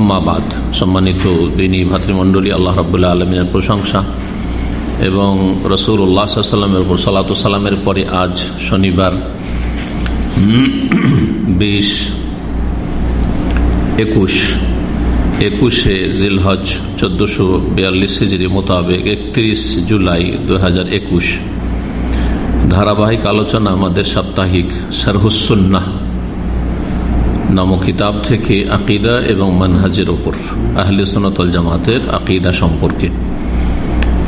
আম্মাবাদ সম্মানিত দিনী ভাতৃমণ্ডলী, আল্লাহ রাবুল্লাহ আলমিনের প্রশংসা এবং রসুল উল্লাহ সাল্লামের উপর সালাত সাল্লামের পরে আজ শনিবার বিশ একুশ, একুশে জিলহজ চোদ্দশো বিয়াল্লিশ হিজড়ি মোতাবেক একত্রিশ জুলাই দু হাজার একুশ। ধারাবাহিক আলোচনা আমাদের সাপ্তাহিক সারহুসুন্না নামক কিতাব থেকে আকিদা এবং মানহাজের ওপর আহলে সোনাতল জামাতের আকিদা সম্পর্কে।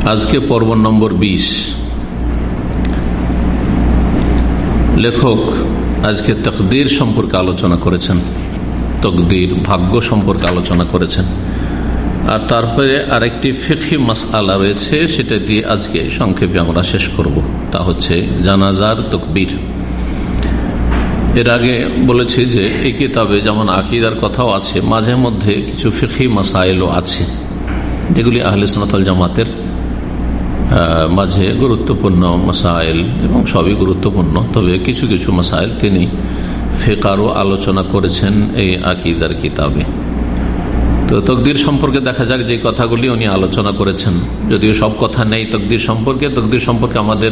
আজকে পর্ব নম্বর ২০ লেখক আজকে তকদির সম্পর্কে আলোচনা করেছেন, তকদির ভাগ্য সম্পর্কে আলোচনা করেছেন। আর তারপরে আরেকটি ফেকি মাস আলা রয়েছে, সেটা দিয়ে আজকে সংক্ষেপে আমরা শেষ করব। তা হচ্ছে জানাজার তকবির এর আগে বলেছি যে এই কিতাবে যেমন আকিদার কথাও আছে, মাঝে মধ্যে কিছু ফিখি মাসাইলও আছে। যেগুলি আহলে সোনাতল জামাতের মাঝে গুরুত্বপূর্ণ মাসাইল এবং সবই গুরুত্বপূর্ণ। তবে কিছু কিছু মাসাইল তিনি ফেকারও আলোচনা করেছেন এই আকিদার কিতাবে। তো তকদির সম্পর্কে দেখা যাক যে কথাগুলি উনি আলোচনা করেছেন। যদিও সব কথা নেই তকদির সম্পর্কে তকদির সম্পর্কে আমাদের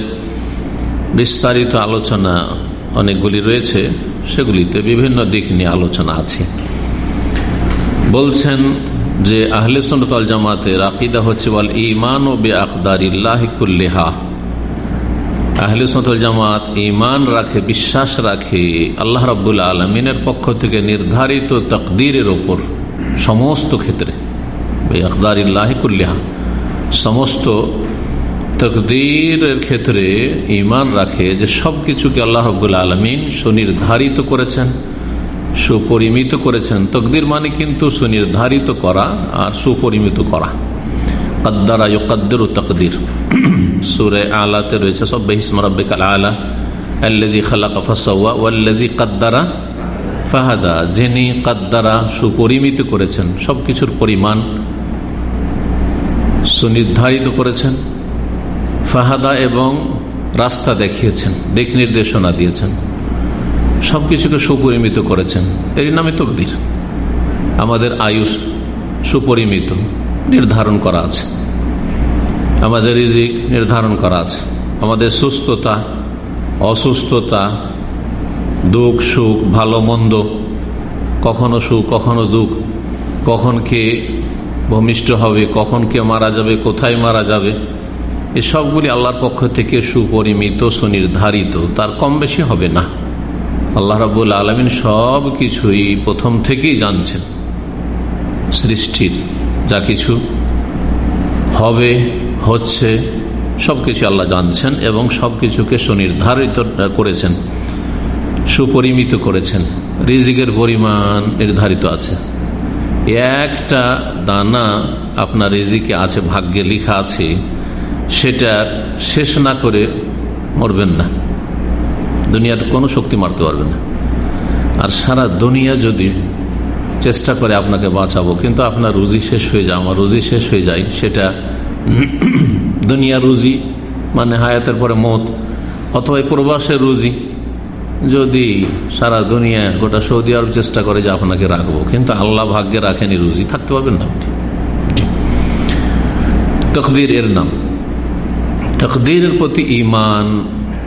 বিস্তারিত আলোচনা অনেকগুলি রয়েছে, সেগুলিতে বিভিন্ন দিক নিয়ে আলোচনা আছে। বলছেন যে, আহলে সন্তাল জামাতের আকিদা হচ্ছে বল ইমান ও বে আকদারিল্লাহিকুল্লেহা আহলে সন্তাল জামাত ইমান রাখে, বিশ্বাস রাখে, আল্লাহ রাবুল আলমিনের পক্ষ থেকে নির্ধারিত তকদিরের ওপর, সমস্ত ক্ষেত্রে। বে সমস্ত তকদিরের ক্ষেত্রে ইমান রাখে যে সব কিছুকে আল্লাহ রব্বুল আলমিন সুনির্ধারিত করেছেন, সুপরিমিত করেছেন। তকদির মানে কিন্তু সুনির্ধারিত করা আর সুপরিমিত করা। তকদির। সুরে আলাতে রয়েছে সব আলা খালাকা ফাহাদা। যিনি কদ্দারা সুপরিমিত করেছেন সব কিছুর পরিমাণ সুনির্ধারিত করেছেন। ফাহাদা এবং রাস্তা দেখিয়েছেন, দিক নির্দেশনা দিয়েছেন। সবকিছুকে সুপরিমিত করেছেন। এর নামে তকদির। আমাদের আয়ুষ সুপরিমিত, নির্ধারণ করা আছে। আমাদের রিজিক নির্ধারণ করা আছে। আমাদের সুস্থতা, অসুস্থতা, দুঃখ, সুখ, ভালো, মন্দ, কখনো সুখ, কখনো দুঃখ, কখন কে ভূমিষ্ঠ হবে, কখন কে মারা যাবে, কোথায় মারা যাবে এই সবগুলি আল্লাহর পক্ষ থেকে সুপরিমিত, সুনির্ধারিত। তার কম বেশি হবে না। আল্লাহ রাবুল আলমিন সব কিছুই প্রথম থেকেই জানছেন। সৃষ্টির যা কিছু হবে, হচ্ছে সব সবকিছু আল্লাহ জানছেন এবং সবকিছুকে সুনির্ধারিত করেছেন, সুপরিমিত করেছেন। রিজিকের পরিমাণ নির্ধারিত আছে। একটা দানা আপনার রিজিকে আছে, ভাগ্যে লিখা আছে সেটা শেষ না করে মরবেন না। দুনিয়ার কোনো শক্তি মারতে পারবে না। আর সারা দুনিয়া যদি চেষ্টা করে আপনাকে বাঁচাবো, কিন্তু আপনার রুজি শেষ হয়ে যায়, আমার রুজি শেষ হয়ে যায়, সেটা দুনিয়া রুজি মানে হায়াতের পরে মত, অথবা প্রবাসের রুজি, যদি সারা দুনিয়া, গোটা সৌদি আরব চেষ্টা করে যে আপনাকে রাখব, কিন্তু আল্লাহ ভাগ্যে রাখেনি রুজি, থাকতে পারবেন না আপনি। তকদির এর নাম। তকদিরের প্রতি ইমান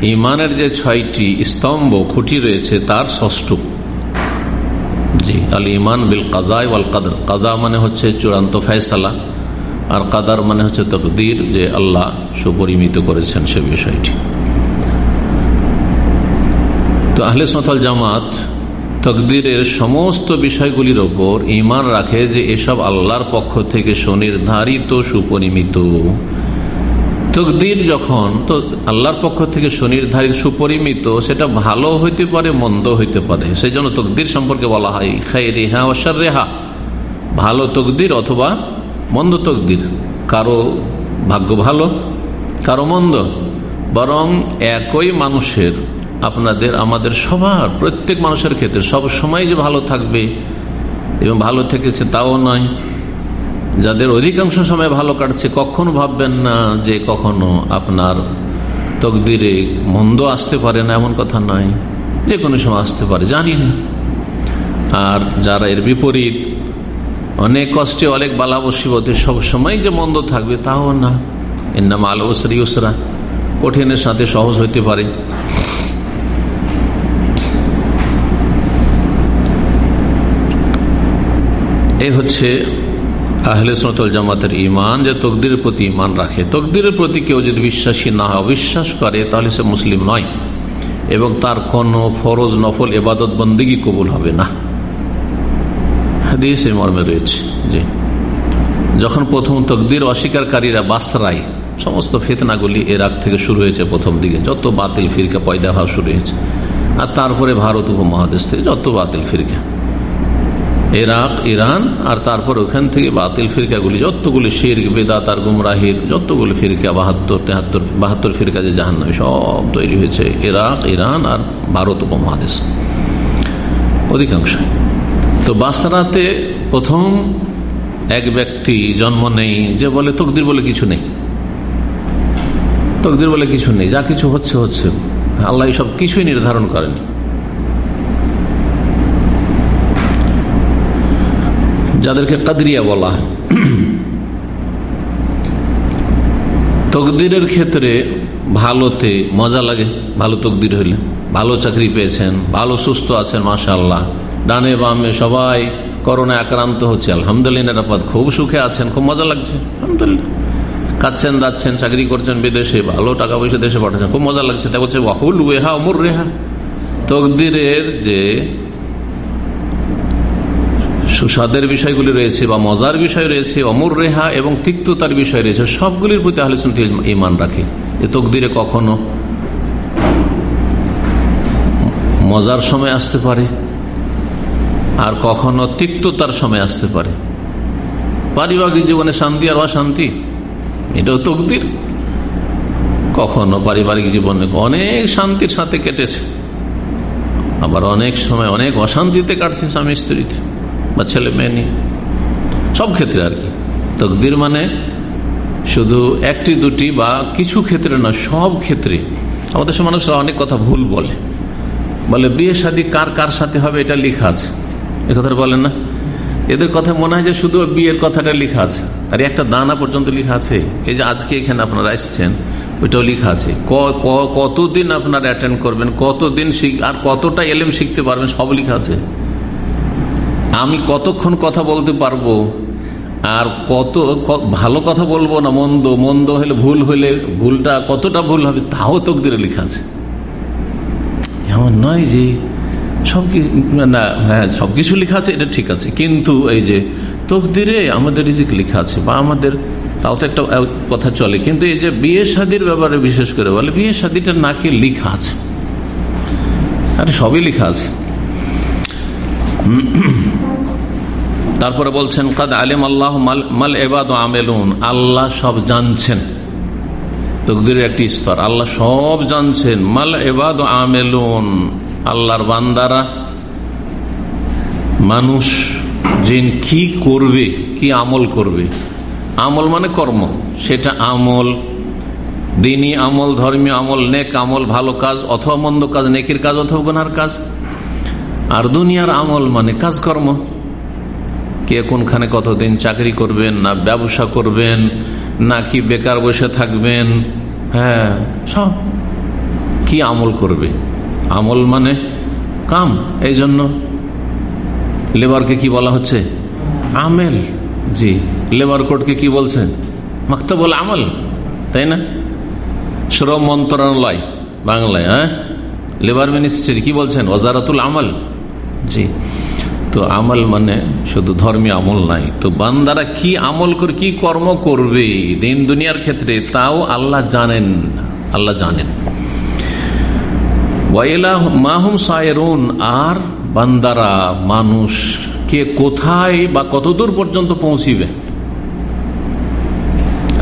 ইমানের যে ছয়টি স্তম্ভ খুঁটি রয়েছে, তার ষষ্ঠ। জি, আল ইমান বিল কাদাই ওয়াল কাদর। কাজা মানে হচ্ছে চূড়ান্ত ফয়সালা, আর কাদার মানে হচ্ছে তকদির, যে আল্লাহ সুপরিমিত করেছেন সে বিষয়টি। তো আহলে সতাল জামাত তকদিরের সমস্ত বিষয়গুলির ওপর ইমান রাখে যে এসব আল্লাহর পক্ষ থেকে সুনির্ধারিত, সুপরিমিত। তকদির যখন, তো আল্লাহর পক্ষ থেকে সুনির্ধারিত, সুপরিমিত, সেটা ভালো হইতে পারে, মন্দ হইতে পারে। সেই জন্য তকদির সম্পর্কে বলা হয় খাই রেহা অসার রেহা ভালো তকদির অথবা মন্দ তকদির। কারও ভাগ্য ভালো, কারও মন্দ। বরং একই মানুষের, আপনাদের, আমাদের সবার, প্রত্যেক মানুষের ক্ষেত্রে সব সময় যে ভালো থাকবে এবং ভালো থেকেছে তাও নয়। যাদের অধিকাংশ সময় ভালো কাটছে, কখনো ভাববেন না যে কখনো আপনার তকদিরে মন্দ আসতে পারে না, এমন কথা নয়। যে কোনো সময় আসতে পারে, জানি না। আর যারা এর বিপরীত, অনেক কষ্টে অনেক বালা বসিবতে সবসময় যে মন্দ থাকবে, তাও না। এর নাম আলো ওসরি ওসরা কঠিনের সাথে সহজ হইতে পারে। এই হচ্ছে আহলে সতল জামাতের ইমান যে তকদিরের প্রতি ইমান রাখে। তকদিরের প্রতি কেউ যদি বিশ্বাসী না হয়, অবিশ্বাস করে, তাহলে সে মুসলিম নয়। এবং তার কোন ফরজ, নফল, এবাদত বন্দিগি কবুল হবে না। হাদিস মর্মে রয়েছে জি যখন প্রথম তকদির অস্বীকারীরা বাসরাই সমস্ত ফেতনাগুলি এরাক থেকে শুরু হয়েছে প্রথম দিকে, যত বাতিল ফিরকা পয়দা হওয়া শুরু হয়েছে। আর তারপরে ভারত উপমহাদেশ থেকে যত বাতিল ফিরকা। এরাক ইরান, আর তারপর ওখান থেকে বাতিল ফিরকাগুলি, যতগুলি শির বেদাত আর গুমরাহির, যতগুলি ফিরকা, বাহাত্তর, তেহাত্তর, বাহাত্তর ফিরকা যে জাহান্ন সব তৈরি হয়েছে, ইরাক, ইরান আর ভারত উপমহাদেশ। অধিকাংশ। তো বাসরাতে প্রথম এক ব্যক্তি জন্ম নেই, যে বলে, তকদির বলে কিছু নেই। তকদির বলে কিছু নেই, যা কিছু হচ্ছে হচ্ছে। আল্লাহ সব কিছুই নির্ধারণ করেনি। যাদেরকে কাদরিয়া বলা তকদিরের ক্ষেত্রে ভালোতে মজা লাগে, ভালো তকদির হইলে। ভালো চাকরি পেয়েছেন, ভালো সুস্থ আছেন মাসা আল্লাহ ডানে বামে সবাই করোনা আক্রান্ত হচ্ছে, আলহামদুলিল্লাহ নিরাপদ। খুব সুখে আছেন, খুব মজা লাগছে, আলহামদুলিল্লাহ। খাচ্ছেন যাচ্ছেন চাকরি করছেন বিদেশে, ভালো টাকা পয়সা দেশে পাঠাচ্ছেন, খুব মজা লাগছে। তা বলছে, ওয়াহুল রেহা অমর রেহা। তকদিরের যে সুস্বাদের বিষয়গুলি রয়েছে, বা মজার বিষয় রয়েছে অমর রেহা এবং তিক্ততার বিষয় রয়েছে, সবগুলির প্রতি আহলে ইমান রাখে। যে তকদিরে কখনো মজার সময় আসতে পারে, আর কখনো তিক্ততার সময় আসতে পারে। পারিবারিক জীবনে শান্তি আর অশান্তি, এটাও তকদির। কখনো পারিবারিক জীবনে অনেক শান্তির সাথে কেটেছে, আবার অনেক সময় অনেক অশান্তিতে কাটছে স্বামী স্ত্রীতে বা ছেলে মেয়ে নিয়ে। সব ক্ষেত্রে আর কি। তকদির মানে শুধু একটি, দুটি বা কিছু ক্ষেত্রে না, সব ক্ষেত্রে। আমাদের সে মানুষরা অনেক কথা ভুল বলে। বলে, বিয়ে শাদী কার কার সাথে হবে এটা লেখা আছে। এ কথাটা বলেন না। এদের কথা মনে হয় যে শুধু বিয়ের কথাটা লেখা আছে। আর একটা দানা পর্যন্ত লেখা আছে। এই যে আজকে এখানে আপনারা এসছেন, ওইটাও লেখা আছে। কতদিন আপনারা অ্যাটেন্ড করবেন, কতদিন আর কতটা এলেম শিখতে পারবেন, সব লেখা আছে। আমি কতক্ষণ কথা বলতে পারব? আর কত ভালো কথা বলব না মন্দ? মন্দ হলে ভুল হলে ভুলটা কতটা ভুল হবে তাও তকদিরে লেখা আছে। এমন নয় যে সব না হ্যাঁ সবকিছু লেখা আছে, এটা ঠিক আছে। কিন্তু এই যে তকদিরে আমাদের রিজিক লেখা আছে, বা আমাদের, তাও তো একটা কথা চলে। কিন্তু এই যে বিয়ে শাদির ব্যাপারে বিশেষ করে বলে, বিয়ে শাদিটা নাকি লেখা আছে। আরে সবই লেখা আছে। তারপরে বলছেন, কাদ আলিম আল্লাহ মাল এবাদ আমেলুন। আল্লাহ সব জানছেন। তকদিরের একটি স্তর। আল্লাহ সব জানছেন, মাল এবাদ আমেলুন। আল্লাহর বান্দারা, মানুষ জিন কি করবে, কি আমল করবে? আমল মানে কর্ম। সেটা আমল, দিনী আমল, ধর্মীয় আমল, নেক আমল, ভালো কাজ অথবা মন্দ কাজ, নেকির কাজ অথবা গোনার কাজ। আর দুনিয়ার আমল মানে কাজকর্ম। কে কোনখানে কতদিন চাকরি করবেন, না ব্যবসা করবেন নাকি বেকার বসে থাকবেন হ্যাঁ সব কি আমল করবে? আমল মানে কাম এই জন্য লেবারকে কি বলা হচ্ছে? আমেল, জি, লেবার কোর্টকে কি বলছেন বলে আমল, তাই না? শ্রম মন্ত্রণালয়, বাংলায় হ্যাঁ? লেবার মিনিস্ট্রি, কি বলছেন? ওজারাতুল আমল, জি। তো আমল মানে শুধু ধর্মীয় আমল নাই। তো বান্দারা কি আমল করে, কি কর্ম করবে দিন দুনিয়ার ক্ষেত্রে, তাও আল্লাহ জানেন আল্লাহ জানেন। মাহুম সায়রুন, আর বান্দারা, মানুষ কে কোথায় বা কতদূর পর্যন্ত পৌঁছিবে?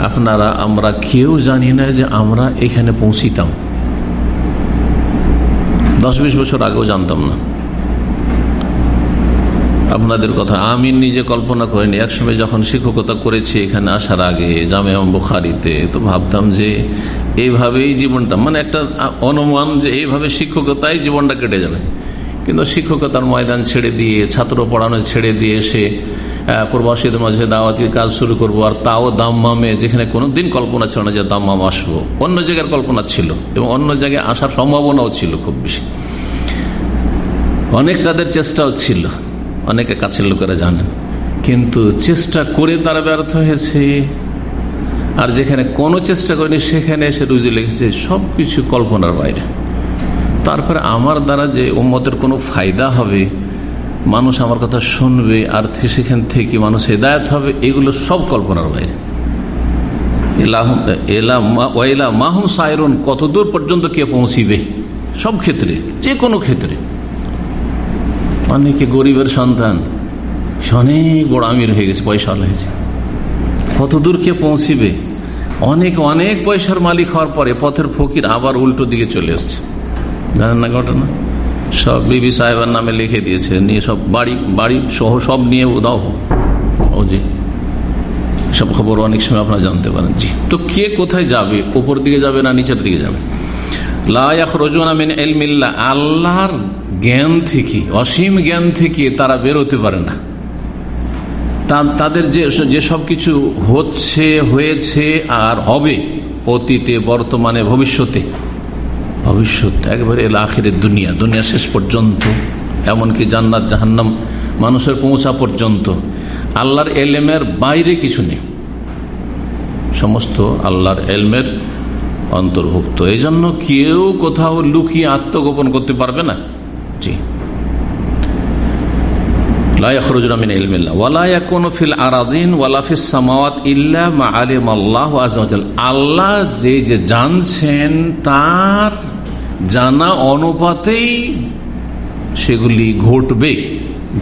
আপনারা, আমরা কেউ জানি না যে আমরা এখানে পৌঁছিতাম। দশ বিশ বছর আগেও জানতাম না। আপনাদের কথা আমি নিজে কল্পনা করিনি। একসময় যখন শিক্ষকতা করেছি, এখানে আসার আগে জামে বুখারিতে, তো ভাবতাম যে এইভাবেই জীবনটা মানে একটা অনুমান যে এইভাবে শিক্ষকতাই জীবনটা কেটে যাবে। কিন্তু শিক্ষকতার ময়দান ছেড়ে দিয়ে, ছাত্র পড়ানো ছেড়ে দিয়ে সে প্রবাসীদের মাঝে দাওয়াতি কাজ শুরু করব, আর তাও দাম্মামে, যেখানে কোনো দিন কল্পনা ছিল না যে দাম্মাম আসব। অন্য জায়গার কল্পনা ছিল, এবং অন্য জায়গায় আসার সম্ভাবনাও ছিল খুব বেশি। অনেক তাদের চেষ্টাও ছিল। অনেকে কাছের লোকেরা জানেন কিন্তু চেষ্টা করে তারা ব্যর্থ হয়েছে। আর যেখানে কোনো চেষ্টা করেনি, সেখানে এসে রুজি লেগেছে সবকিছু কল্পনার বাইরে। তারপরে আমার দ্বারা যে উম্মতের কোনো ফায়দা হবে, মানুষ আমার কথা শুনবে, আর সেখান থেকে মানুষ হেদায়ত হবে, এগুলো সব কল্পনার বাইরে। এলা মাহুম সায়রন কতদূর পর্যন্ত কে পৌঁছিবে? সব ক্ষেত্রে যে কোনো ক্ষেত্রে। অনেকে গরিবের সন্তান? অনেক বড় আমির হয়ে গেছে, পয়সা হয়েছে। কত দূর কে পৌঁছিবে? অনেক অনেক পয়সার মালিক হওয়ার পরে পথের ফকির আবার উল্টো দিকে চলে এসছে। জানেন না ঘটনা? সব বিবি সাহেবের নামে লিখে দিয়েছে, নিয়ে সব বাড়ি বাড়ি সহ সব নিয়ে দাও। ও যে সব খবর অনেক সময় আপনারা জানতে পারেন। জি। তো কে কোথায় যাবে? উপর দিকে যাবে না নিচের দিকে যাবে? লাখ রোজন আমিন এলমিল্লা আল্লাহর জ্ঞান থেকে, অসীম জ্ঞান থেকে তারা বেরোতে পারে না। তাদের যে যেসব কিছু হচ্ছে, হয়েছে আর হবে অতীতে, বর্তমানে, ভবিষ্যতে, ভবিষ্যৎ একবারে আখেরের দুনিয়া দুনিয়া শেষ পর্যন্ত, এমনকি জান্নাত, জাহান্নাম, মানুষের পৌঁছা পর্যন্ত। আল্লাহর এলেমের বাইরে কিছু নেই। সমস্ত আল্লাহর এলমের অন্তর্ভুক্ত। এই জন্য কেউ কোথাও লুকিয়ে আত্মগোপন করতে পারবে না। জি। আল্লাহ যে যে জানছেন, তার জানা অনুপাতেই সেগুলি ঘটবে।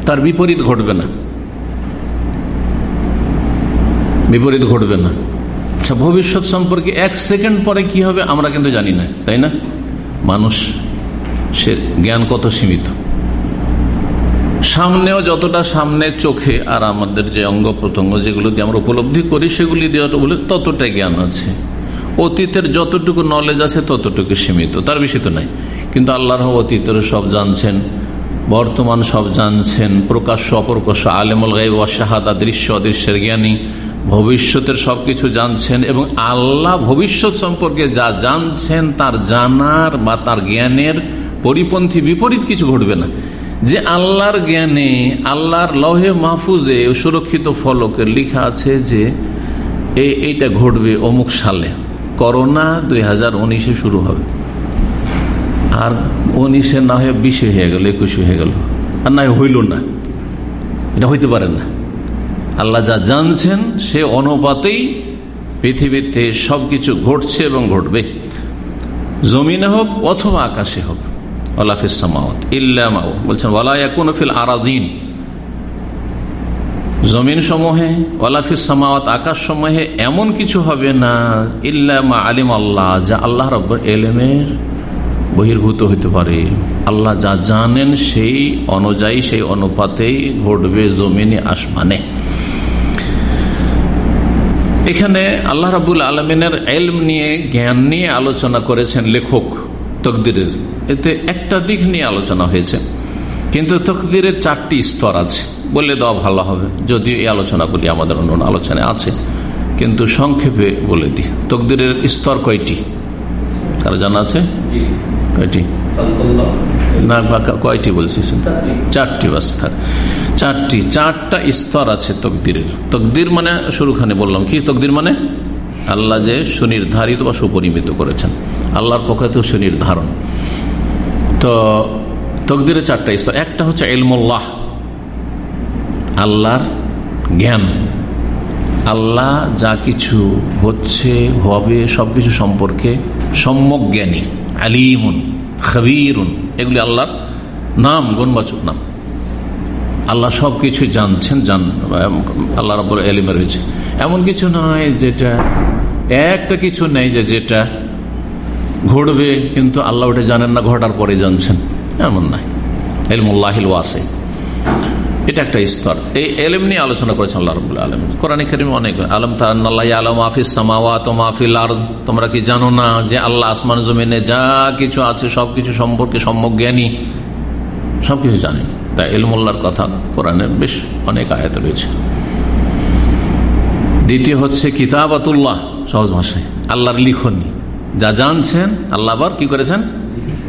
তার বিপরীত ঘটবে না। বিপরীত ঘটবে না। আচ্ছা ভবিষ্যৎ সম্পর্কে এক সেকেন্ড পরে কি হবে আমরা কিন্তু জানি না, তাই না? মানুষ সে জ্ঞান কত সীমিত? সামনেও যতটা সামনে চোখে আর আমাদের যে অঙ্গ প্রত্যঙ্গ যেগুলো দিয়ে আমরা উপলব্ধি করি, সেগুলি দিয়ে বলে ততটা জ্ঞান আছে। অতীতের যতটুকু নলেজ আছে, ততটুকু সীমিত। তার বেশি তো নাই। কিন্তু আল্লাহ অতীতের সব জানছেন। বর্তমান সব জানছেন প্রকাশ্য অপ্রকাশ্য আলেমুল গাইব অশাহাদা দৃশ্য অদৃশ্যের জ্ঞানী। ভবিষ্যতের সবকিছু জানছেন এবং আল্লাহ ভবিষ্যৎ সম্পর্কে যা জানছেন তার জানার বা তার জ্ঞানের পরিপন্থী বিপরীত কিছু ঘটবে না। যে আল্লাহর জ্ঞানে, আল্লাহর লহে মাহফুজে সুরক্ষিত ফলকের লিখা আছে যে এইটা ঘটবে অমুক সালে। করোনা দুই হাজার শুরু হবে। আর উনিশে না হয়ে বিশে হয়ে গেল, একুশে হয়ে গেল। আর না হইল না। এটা হইতে পারে না। আল্লাহ যা জানছেন, সে অনুপাতেই পৃথিবীতে সবকিছু ঘটছে এবং ঘটবে। জমিনে হোক অথবা আকাশে হোক। বলছেন আরাদিন জমিন সমূহে ওলাফিস সামাওয়াত, আকাশ সমূহে এমন কিছু হবে না ইল্লামা আলিম আল্লাহ যা আল্লাহ রব এলেমের বহির্ভূত হইতে পারে। আল্লাহ যা জানেন সেই অনুযায়ী, সেই অনুপাতেই ঘটবে জমিনে আসমানে। এখানে আল্লাহ রাবুল আলমিনের এলম নিয়ে, জ্ঞান নিয়ে আলোচনা করেছেন লেখক তকদিরের। এতে একটা দিক নিয়ে আলোচনা হয়েছে। কিন্তু তকদিরের চারটি স্তর আছে। বলে দেওয়া ভালো হবে। যদিও এই আলোচনাগুলি আমাদের অন্য আলোচনায় আছে। কিন্তু সংক্ষেপে বলে দিই। তকদিরের স্তর কয়টি? কারও জানা আছে? কয়টি? না কয়টি বলছি চারটি বাস চারটি, চারটা স্তর আছে তকদিরের। তকদির মানে শুরুখানে বললাম। কি তকদির মানে? আল্লাহ যে সুনির্ধারিত বা সুপরিমিত করেছেন। আল্লাহর পক্ষে তো সুনির্ধারণ। তো তকদিরের চারটা স্তর। একটা হচ্ছে এলমুল্লাহ আল্লাহর জ্ঞান। আল্লাহ যা কিছু হচ্ছে, হবে, সবকিছু সম্পর্কে সম্যক জ্ঞানী, আলিমুন, খবিরুন, এগুলি আল্লাহর নাম, গণবাচক নাম। আল্লাহ সব কিছু জানছেন, জান, আল্লাহ রব এলিমে রয়েছে। এমন কিছু নয় যেটা, একটা কিছু নেই যে যেটা ঘটবে, কিন্তু আল্লাহ ওটা জানেন না, ঘটার পরে জানছেন। এমন নাই এলমুল্লাহিল ওয়াসে। এটা একটা স্তর। এই এলেম নিয়ে আলোচনা করেছেন আল্লাহ আলম কোরআন করিম অনেক আলম তাল্লাহ আলম আফিস সামাওয়াত মাহফিল আর তোমরা কি জানো না যে আল্লাহ আসমান জমিনে যা কিছু আছে, সবকিছু সম্পর্কে সম্যক জ্ঞানী সবকিছু তাই এলমুল্লার কথা কোরআনের বেশ অনেক আয়াত রয়েছে। দ্বিতীয় হচ্ছে কিতাবাতুল্লাহ, সহজ ভাষায়, আল্লাহর লিখনি। যা জানছেন, আল্লাহ আবার কি করেছেন?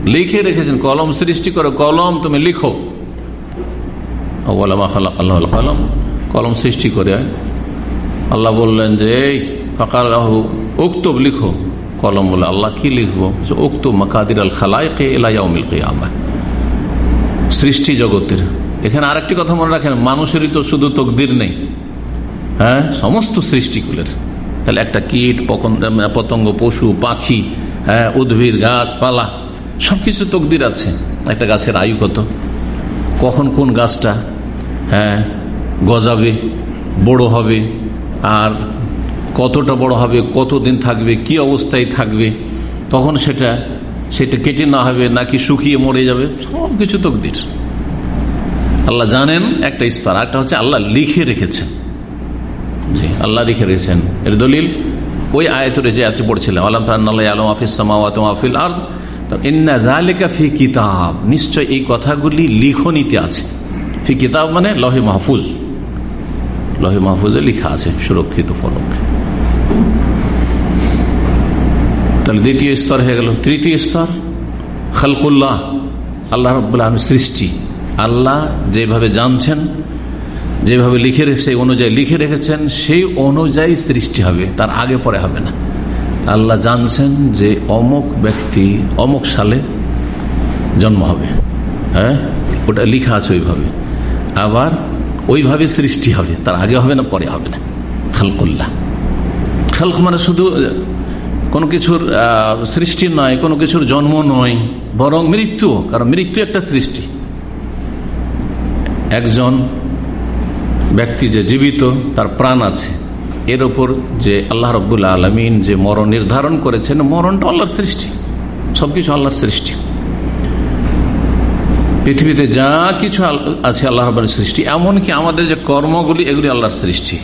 লিখে রেখেছেন। কলম সৃষ্টি করে, কলম তুমি লিখো। আল্লাহ কলম কলম সৃষ্টি করে আল্লাহ বললেন যে, এই, ফকাল উক্তব লিখো। কলম বলে, আল্লাহ কি লিখব? উক্ত মাকাদির আল খালায় কে এলাইয়াউমিল কেয়ামা। সৃষ্টি জগতের। এখানে আরেকটি কথা মনে রাখেন, মানুষেরই তো শুধু তকদির নেই। হ্যাঁ সমস্ত সৃষ্টিগুলের তাহলে একটা কীট পতঙ্গ, পশু, পাখি হ্যাঁ উদ্ভিদ গাছপালা সবকিছু তকদির আছে। একটা গাছের আয়ু কত? কখন কোন গাছটা হ্যাঁ গজাবে, বড় হবে, আর কতটা বড় হবে, কতদিন থাকবে, কি অবস্থায় থাকবে, তখন সেটা সেটা কেটে না হবে, নাকি শুকিয়ে মরে যাবে সব কিছু তকদির। আল্লাহ জানেন একটা স্তর একটা হচ্ছে আল্লাহ লিখে রেখেছেন। জি, আল্লাহ লিখে রেখেছেন। এর দলিল, ওই আয়ত রয়েছে আজকে পড়ছিলাম, আলম আলম আফিস সামাফিল আর ফি কিতাব, নিশ্চয় এই কথাগুলি লিখনিতে আছে। ফি কিতাব মানে লহে মাহফুজ। লহে মাহফুজে লিখা আছে সুরক্ষিত ফলক তাহলে দ্বিতীয় স্তর হয়ে গেল। তৃতীয় স্তর, খালকুল্লাহ, আল্লাহ রবাহ সৃষ্টি। আল্লাহ যেভাবে জানছেন, যেভাবে লিখে রেখে অনুযায়ী লিখে রেখেছেন, সেই অনুযায়ী সৃষ্টি হবে, তার আগে পরে হবে না। আল্লাহ জানছেন যে অমুক ব্যক্তি, অমুক সালে জন্ম হবে। হ্যাঁ? ওটা লিখা আছে ওইভাবে। আবার ওইভাবে সৃষ্টি হবে, তার আগে হবে না, পরে হবে না। খালকুল্লাহ। খালক মানে শুধু, কোনো কিছুর সৃষ্টি নয়, কোনো কিছুর জন্ম নয়, বরং মৃত্যু কারণ মৃত্যু একটা সৃষ্টি। একজন ব্যক্তি যে জীবিত, তার প্রাণ আছে। এর ওপর যে আল্লাহ রব্বুল্লা আলমিন যে মরণ নির্ধারণ করেছেন, মরণটা আল্লাহর সৃষ্টি। সবকিছু আল্লাহর সৃষ্টি। পৃথিবীতে যা কিছু আছে আল্লাহ রব্বের সৃষ্টি, এমনকি আমাদের যে কর্মগুলি, এগুলি আল্লাহর সৃষ্টি।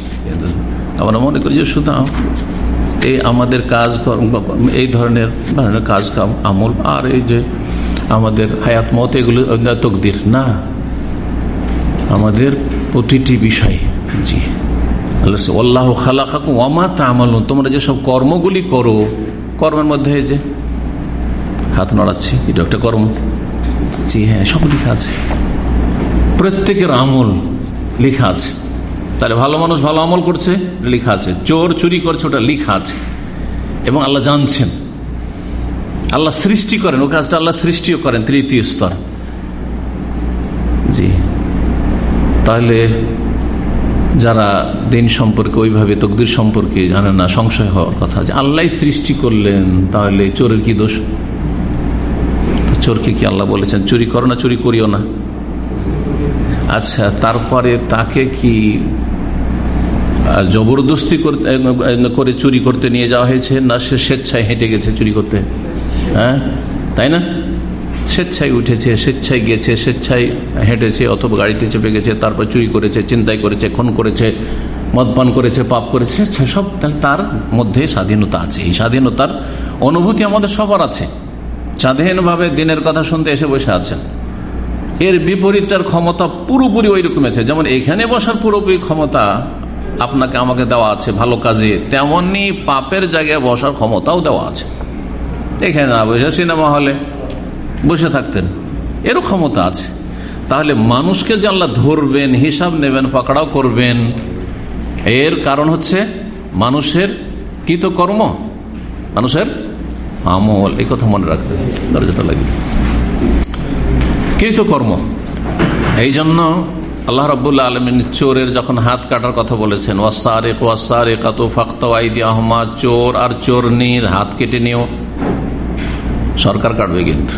আমরা মনে করি যে শুধু এই আমাদের কাজ এই ধরনের কাজ আমল, আর এই যে আমাদের হায়াত, মত, এগুলো তকদির। না, আমাদের প্রতিটি বিষয়, জি। আল্লাহ খালা খাকু ওমা তামাল তোমরা যেসব কর্মগুলি করো, কর্মের মধ্যে যে হাত নড়াচ্ছি, এটা একটা কর্ম। জি হ্যাঁ সব লেখা আছে। প্রত্যেকের আমল লেখা আছে। তাহলে ভালো মানুষ ভালো আমল করছে, লেখা আছে। চোর চুরি করছে, ওটা লেখা আছে। এবং আল্লাহ জানছেন। আল্লাহ সৃষ্টি করেন, ও কাজটা আল্লাহ সৃষ্টিও করেন, তৃতীয় স্তর। জি। তাহলে যারা দিন সম্পর্কে, ওইভাবে তকদির সম্পর্কে জানে না, সংশয় হওয়ার কথা আল্লাহ সৃষ্টি করলেন, তাহলে চোরের কি দোষ? চোরকে কি আল্লাহ বলেছেন? চুরি করো না, চুরি করিও না। আচ্ছা তারপরে তাকে কি জবরদস্তি করে চুরি করতে নিয়ে যাওয়া হয়েছে? না, সে স্বেচ্ছায় হেঁটে গেছে চুরি করতে? হ্যাঁ? তাই না? স্বেচ্ছায় উঠেছে, স্বেচ্ছায় গেছে, স্বেচ্ছায় হেঁটেছে, অথবা গাড়িতে চেপে গেছে, তারপর চুরি করেছে, চিন্তাই করেছে, খুন করেছে, মদপান করেছে, পাপ করেছে সব তার মধ্যে স্বাধীনতা আছে। এই স্বাধীনতার অনুভূতি আমাদের সবার আছে। স্বাধীনভাবে দিনের কথা শুনতে এসে বসে আছেন। এর বিপরীতটার ক্ষমতা পুরোপুরি ওই রকম আছে। যেমন এখানে বসার পুরোপুরি ক্ষমতা আপনাকে আমাকে দেওয়া আছে ভালো কাজে। তেমনি পাপের জায়গায় বসার ক্ষমতাও দেওয়া আছে। এখানে না বসে সিনেমা হলে বসে থাকতেন। এরও ক্ষমতা আছে। তাহলে মানুষকে যে আল্লাহ ধরবেন, হিসাব নেবেন, পাকড়াও করবেন, এর কারণ হচ্ছে মানুষের কৃতকর্ম, মানুষের আমল, এই কথা মনে রাখবেন দরজাটা লাগে কৃতকর্ম। এই জন্য আল্লাহ রবুল্লা আলমিন চোরের যখন হাত কাটার কথা বলেছেন ওয়াসারে কাতো ফাক্তাইদি আহমাদ চোর আর চোরনির হাত কেটে নিও। সরকার কাটবে কিন্তু,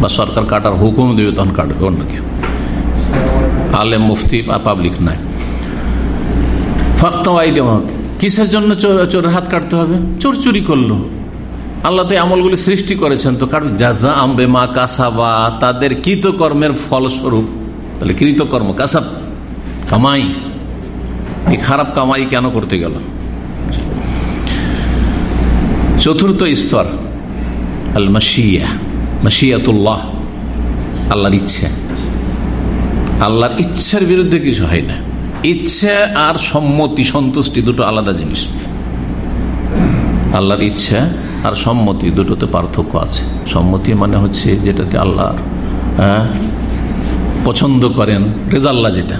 বা সরকার কাটার হুকুম দেবে, তখন কাটবে অন্য কেউ। আলেম মুফতি বা পাবলিক নাই। ফাক্তাই কিসের জন্য চোরের হাত কাটতে হবে? চোর চুরি করল। আল্লাহ তো আমলগুলি সৃষ্টি করেছেন তো, কারণ জাজা আম্বে মা কাসাবা, তাদের কৃতকর্মের ফলস্বরূপ, তাহলে কৃতকর্ম, কাসাব, কামাই, এই খারাপ কামাই কেন করতে গেল? চতুর্থ স্তর আল মাসিয়া মাসিয়াতুল্লাহ আল্লাহর ইচ্ছে। আল্লাহর ইচ্ছার বিরুদ্ধে কিছু হয় না। ইচ্ছে আর সম্মতি, সন্তুষ্টি দুটো আলাদা জিনিস। আল্লাহর ইচ্ছা আর সম্মতি দুটোতে পার্থক্য আছে। সম্মতি মানে হচ্ছে যেটাতে আল্লাহর পছন্দ করেন রেজাল্লাহ যেটা।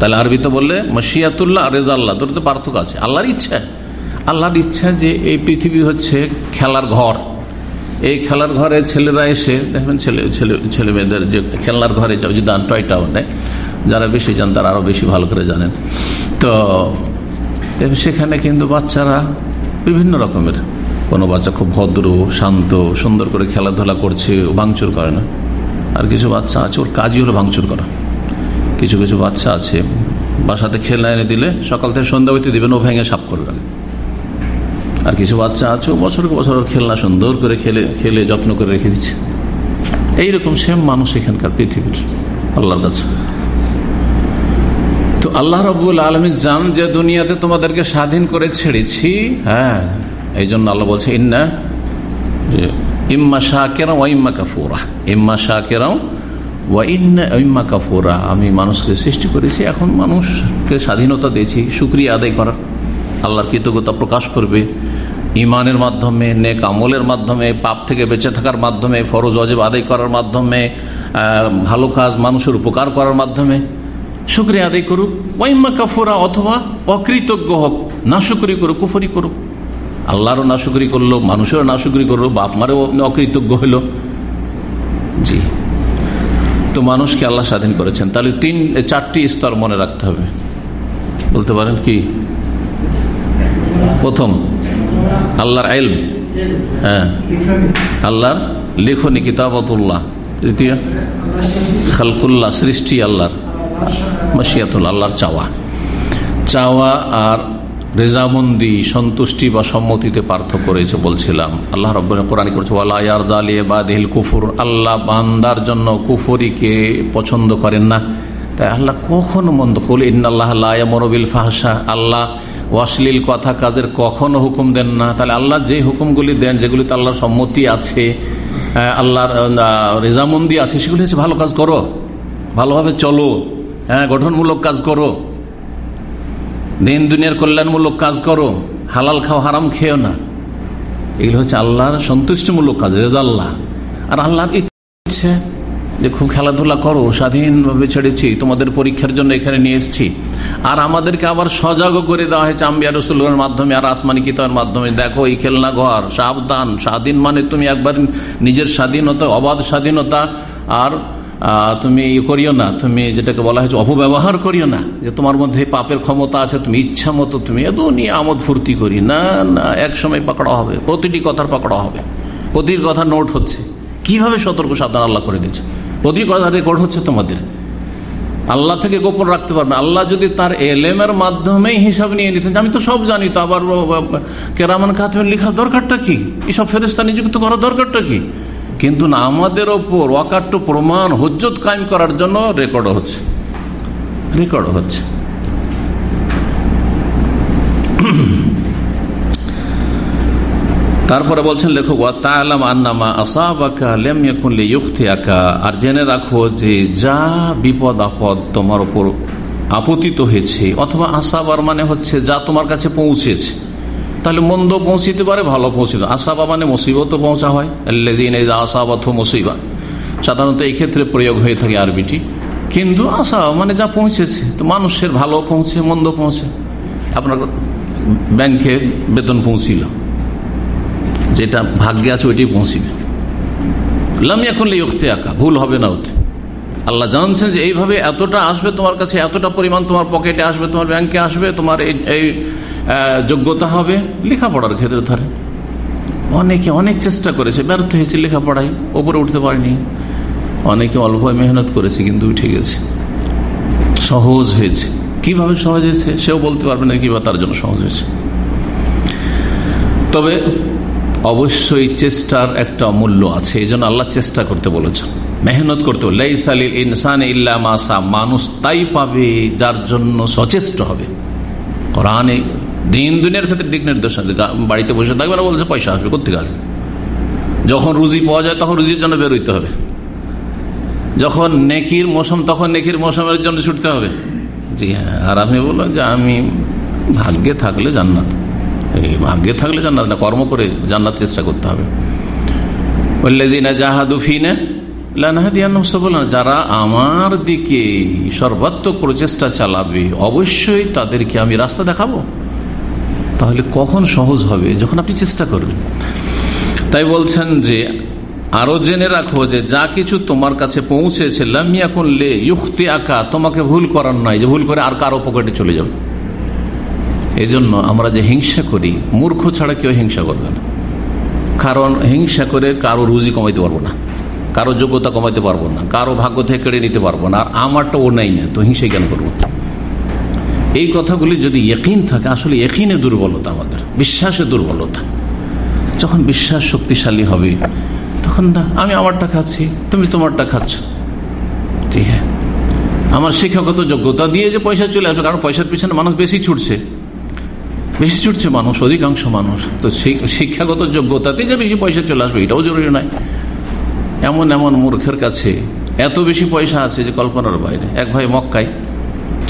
তাহলে আরবিতে বললে মশিয়াতুল্লাহ রেজাল্লাহ দুটোতে পার্থক্য আছে। আল্লাহর ইচ্ছা আল্লাহর ইচ্ছা যে এই পৃথিবী হচ্ছে খেলার ঘর। এই খেলার ঘরে ছেলেরা এসে, দেখবেন ছেলে ছেলে ছেলে মেয়েদের যে খেলনার ঘরে যে দান টয় টাউনে যারা বেশি যান তারা আরও বেশি ভালো করে জানেন। তো, সেখানে কিন্তু বাচ্চারা বিভিন্ন রকমের কোনো বাচ্চা খুব ভদ্র, শান্ত, সুন্দর করে খেলাধুলা করছে ভাঙচুর করে না। আর কিছু বাচ্চা আছে, ওর কাজই হলো ভাঙচুর করা। কিছু কিছু বাচ্চা আছে, বাসাতে খেলনা এনে দিলে সকাল থেকে সন্ধ্যা হইতে দিবেন ও ভেঙে সাফ করবে। আর কিছু বাচ্চা আছে বছর বছর খেলনা সুন্দর করে খেলে খেলে, যত্ন করে রেখে দিচ্ছে। এইরকম সেম মানুষ এখানকার পৃথিবীর, আল্লাহর কাছে। তো আল্লাহ রবুল আলমী জান যে দুনিয়াতে তোমাদেরকে স্বাধীন করে ছেড়েছি হ্যাঁ এই জন্য আল্লাহ বলছে, ইন্না ইম্মা শাহ কেরাম ইম্মা কাফুরা। ইম্মা শাহ ওয়াইম্মা কাফুরা। আমি মানুষকে সৃষ্টি করেছি, এখন মানুষকে স্বাধীনতা দিয়েছি সুক্রিয়া আদায় করার। আল্লাহর কৃতজ্ঞতা প্রকাশ করবে। ইমানের মাধ্যমে, নেক আমলের মাধ্যমে, পাপ থেকে বেঁচে থাকার মাধ্যমে, ফরজ অজেব আদায় করার মাধ্যমে ভালো কাজ মানুষের উপকার করার মাধ্যমে শুক্রিয়া আদায় করুক। ওয়াইম্মা কাফুরা অথবা অকৃতজ্ঞ হোক না শুক্রি করুক, কুফরি করুক। আল্লাহরও নাশুকরি করল, মানুষেরও নাশুকরি করল বাপ মারেও অকৃতজ্ঞ হইল জি। তো মানুষকে আল্লাহ স্বাধীন করেছেন। তাহলে তিন, চারটি স্তর মনে রাখতে হবে। বলতে পারেন কি? প্রথম, আল্লাহর আইল হ্যাঁ। আল্লাহর লেখনী কিতাবতুল্লাহ। তৃতীয় খালকুল্লাহ, সৃষ্টি আল্লাহর মাসিয়াতুল আল্লাহর চাওয়া। চাওয়া আর রেজামন্দি, সন্তুষ্টি বা সম্মতিতে পার্থক্য রয়েছে বলছিলাম। আল্লাহ রব কোরআন করছে কুফুর আল্লাহ বান্দার জন্য কুফরিকে পছন্দ করেন না। তাই আল্লাহ কখনো মন্দ করল ইন্নআল্লাহ মরবিল ফাহসা আল্লাহ ওয়াসলিল কথা কাজের কখনো হুকুম দেন না। তাহলে আল্লাহ যে হুকুমগুলি দেন যেগুলিতে আল্লাহর সম্মতি আছে আল্লাহর রেজামন্দি আছে, সেগুলি হচ্ছে ভালো কাজ করো। ভালোভাবে চলো হ্যাঁ গঠনমূলক কাজ করো। দিন দুনিয়ার কল্যাণমূলক কাজ করো, হালাল খাও, হারাম খেও না। এগুলো হচ্ছে আল্লাহর সন্তুষ্টিমূলক কাজ, রেজাল্লাহ। আর আল্লাহর ইচ্ছে যে খুব খেলাধুলা করো, স্বাধীনভাবে ছেড়েছি, তোমাদের পরীক্ষার জন্য এখানে নিয়ে এসেছি। আর আমাদেরকে আবার সজাগ করে দেওয়া হয়েছে আম্বিয়া রসুল্লার মাধ্যমে আর আসমানি কিতাবের মাধ্যমে। দেখো এই খেলনা ঘর, সাবধান, স্বাধীন মানে তুমি একবার নিজের স্বাধীনতা, অবাধ স্বাধীনতা আর তুমি ইয়ে করিও না, তুমি যেটাকে বলা হয়েছে অপব্যবহার করিও না, যে তোমার মধ্যে পাপের ক্ষমতা আছে, তুমি ইচ্ছা মতো তুমি এত নিয়ে আমোদ ফুর্তি করি। না না, এক সময় পাকড়া হবে, প্রতিটি কথার পাকড়া হবে। প্রতিটি কথা নোট হচ্ছে। কীভাবে সতর্ক সাবধান আল্লাহ করে দিচ্ছে প্রতি কথা রেকর্ড হচ্ছে তোমাদের। আল্লাহ থেকে গোপন রাখতে পারবে আল্লাহ যদি তার এলেমের মাধ্যমেই হিসাব নিয়ে নিতেন আমি তো সব জানি, তো আবার কেরামান কাতে লেখার দরকারটা কি? এসব ফেরেস্তা নিযুক্ত করার দরকারটা কি? কিন্তু না, আমাদের ওপর অকাট্য প্রমাণ হজ্জত কায়েম করার জন্য রেকর্ড হচ্ছে। রেকর্ড হচ্ছে। তারপরে বলছেন লেখক আর জেনে রাখো যে যা বিপদ আপদ তোমার উপর আপতিত হয়েছে, অথবা আসাবার মানে হচ্ছে যা তোমার কাছে পৌঁছেছে। তাহলে মন্দ পৌঁছিতে পারে, ভালো পৌঁছিত আসাবা মানে মুসিবত পৌঁছা হয়। আসাবাথ মুসিবা। সাধারণত এই ক্ষেত্রে প্রয়োগ হয়ে থাকে আরবিটি। কিন্তু আশা মানে যা পৌঁছেছে, তো মানুষের ভালো পৌঁছে, মন্দ পৌঁছে। আপনার ব্যাংকে বেতন পৌঁছিল। যেটা ভাগ্যে আছে ওইটাই পৌঁছিবে। লামিয়া করলে ইখতে আঁকা ভুল হবে না ওতে। আল্লাহ জানছেন যে এইভাবে এতটা আসবে তোমার কাছে, এতটা পরিমাণ তোমার পকেটে আসবে, তোমার ব্যাংকে আসবে, তোমার এই যোগ্যতা হবে, লেখাপড়ার ক্ষেত্রে ধরে। অনেকে অনেক চেষ্টা করেছে, ব্যর্থ হয়েছে লেখাপড়ায়, ওপরে উঠতে পারেনি। অনেকে অল্প মেহনত করেছে, কিন্তু উঠে গেছে। সহজ হয়েছে। কীভাবে সহজ হয়েছে, সেও বলতে পারবে না কীভাবে তার জন্য সহজ হয়েছে। তবে অবশ্যই চেষ্টার একটা মূল্য আছে, এই জন্য আল্লাহ চেষ্টা করতে বলেছেন। মেহনত করতে ইনসান ইল্লা মানুষ তাই পাবে যার জন্য সচেষ্ট হবে। কোরআনে দিন দুনিয়ার ক্ষেত্রে দিক নির্দেশ বাড়িতে বসে থাকবে না বলছে, পয়সা আসবে করতে গেলে যখন রুজি পাওয়া যায়, তখন রুজির জন্য বেরোইতে হবে। যখন নেকির মৌসুম, তখন নেকির মৌসুমের জন্য ছুটতে হবে। জি হ্যাঁ আর আপনি বললেন যে আমি ভাগ্যে থাকলে জান্নাত। এই ভাগ্যে থাকলে জান্নাত, না কর্ম করে জান্নাত চেষ্টা করতে হবে। যারা আমার দিকে সর্বাত্মক প্রচেষ্টা চালাবে, অবশ্যই তাদেরকে আমি রাস্তা দেখাবো। তাহলে কখন সহজ হবে? যখন আপনি চেষ্টা করবেন। তাই বলছেন যে, আরও জেনে রাখো যে, যা কিছু তোমার কাছে পৌঁছেছে লামিয়া করলে ইউক্তি আঁকা তোমাকে ভুল করার নয় যে, ভুল করে আর কারও পকেটে চলে যাবে। এই জন্য আমরা যে হিংসা করি, মূর্খ ছাড়া কেউ হিংসা করবে না। কারণ হিংসা করে কারও রুজি কমাইতে পারব না, কারও যোগ্যতা কমাইতে পারব না, কারও ভাগ্য থেকে কেড়ে নিতে পারব না, আর আমারটা ও নাই না, তো হিংসাই কেন করব? এই কথাগুলি যদি একিন থাকে, আসলে একিনে দুর্বলতা আমাদের, বিশ্বাসে দুর্বলতা। যখন বিশ্বাস শক্তিশালী হবে, তখন না, আমি আমারটা খাচ্ছি, তুমি তোমারটা খাচ্ছ। জি হ্যাঁ। আমার শিক্ষাগত যোগ্যতা দিয়ে যে পয়সা চলে আসবে, কারণ পয়সার পিছনে মানুষ বেশি ছুটছে। বেশি ছুটছে মানুষ, অধিকাংশ মানুষ। তো শিক্ষাগত যোগ্যতাতে যে বেশি পয়সা চলে আসবে, এটাও জরুরি নয়। এমন এমন মূর্খের কাছে এত বেশি পয়সা আছে যে কল্পনার বাইরে। এক ভাই মক্কায়,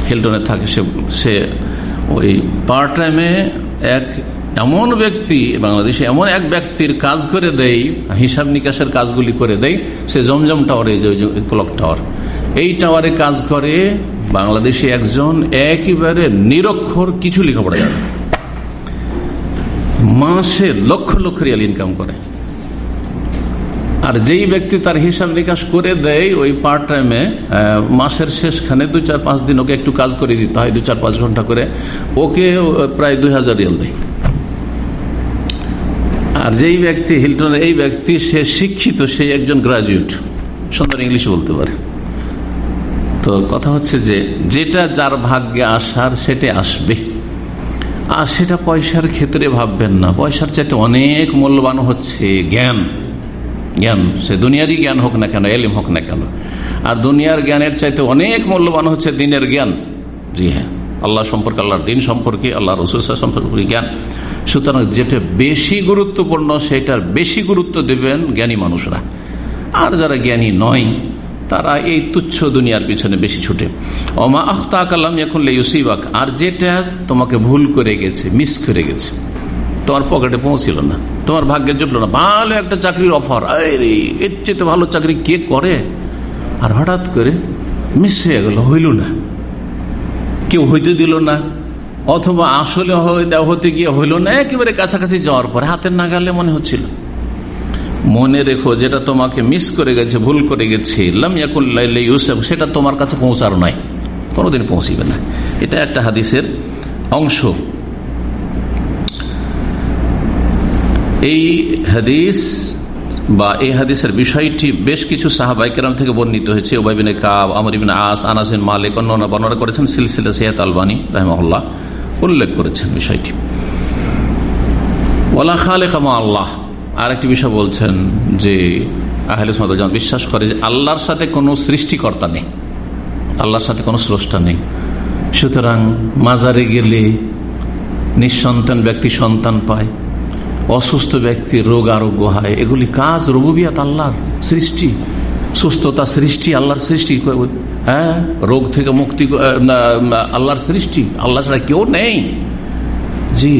হিলটনে থাকে, সে সে ওই পার্ট টাইমে এক এমন ব্যক্তি, বাংলাদেশে এমন এক ব্যক্তির কাজ করে দেয় হিসাব নিকাশের কাজগুলি করে দেয় সে জমজম টাওয়ারে ক্লক টাওয়ার এই টাওয়ারে কাজ করে, বাংলাদেশে একজন একেবারে নিরক্ষর কিছু লেখাপড়া যাবে মাসে লক্ষ লক্ষ রিয়াল ইনকাম করে। আর যেই ব্যক্তি তার হিসাব নিকাশ করে দেয়, ওই পার্ট টাইমে মাসের শেষখানে দু চার পাঁচ দিন ওকে একটু কাজ করে দিতে হয় দু চার পাঁচ ঘণ্টা করে। ওকে প্রায় দুই হাজার রিয়াল দেয়। আর যেই ব্যক্তি হিলটনের এই ব্যক্তি, সে শিক্ষিত, সে একজন গ্রাজুয়েট সুন্দর ইংলিশ বলতে পারে। তো কথা হচ্ছে যে, যেটা যার ভাগ্যে আসার, সেটা আসবে। আর সেটা পয়সার ক্ষেত্রে ভাববেন না। পয়সার চাইতে অনেক মূল্যবান হচ্ছে জ্ঞান। জ্ঞান, সে দুনিয়ারই জ্ঞান হোক না কেন, এলিম হোক না কেন। আর দুনিয়ার জ্ঞানের চাইতে অনেক মূল্যবান হচ্ছে দিনের জ্ঞান। জি হ্যাঁ আল্লাহ সম্পর্কে, আল্লাহর দিন সম্পর্কে আল্লাহ রসুল সম্পর্কে জ্ঞান। সুতরাং যেটা বেশি গুরুত্বপূর্ণ, সেটার বেশি গুরুত্ব দেবেন জ্ঞানী মানুষরা। আর যারা জ্ঞানী নয় তারা এই তুচ্ছ দুনিয়ার পিছনে বেশি ছুটে। অমা আখতা কালাম এখন ইউসিবাক আর যেটা তোমাকে ভুল করে গেছে, মিস করে গেছে, তোমার পকেটে পৌঁছিল না, তোমার ভাগ্যে জুটলো না, ভালো একটা চাকরির অফার আরে এর চেয়ে ভালো চাকরি কে করে? আর হঠাৎ করে মিস হয়ে গেল, হইল না। কেউ হইতে দিল না, অথবা আসলে হতে গিয়ে হইল না, একেবারে কাছাকাছি যাওয়ার পরে হাতের নাগালে মনে হচ্ছিল। মনে রেখো, যেটা তোমাকে মিস করে গেছে, ভুল করে গেছে ইউসেফ সেটা তোমার কাছে পৌঁছার নয়। কোনোদিন পৌঁছিবে না। এটা একটা হাদিসের অংশ। এই হাদিস বা এই হাদিসের বিষয়টি বেশ কিছু সাহাবাই কেরাম থেকে বর্ণিত হয়েছে। ওবাইবিন কাব, আমর ইবিন আস, আনাসিন মালিক অন্য বর্ণনা করেছেন। সিলসিলা সেহাত আলবানী রহমল্লাহ উল্লেখ করেছেন বিষয়টি। ওলা খালেকামা আল্লাহ। আর একটি বিষয় বলছেন যে আহলে যেমন বিশ্বাস করে যে আল্লাহর সাথে কোনো সৃষ্টিকর্তা নেই। আল্লাহর সাথে কোনো স্রষ্টা নেই। সুতরাং মাজারে গেলে নিঃসন্তান ব্যক্তি সন্তান পায়, অসুস্থ ব্যক্তির রোগ আরোগ্য হয়, এগুলি কাজ রবুবিয়াত আল্লাহর সৃষ্টি, সুস্থতা সৃষ্টি, আল্লাহর সৃষ্টি হ্যাঁ রোগ থেকে মুক্তি আল্লাহর সৃষ্টি, আল্লাহ ছাড়া কেউ নেই। জি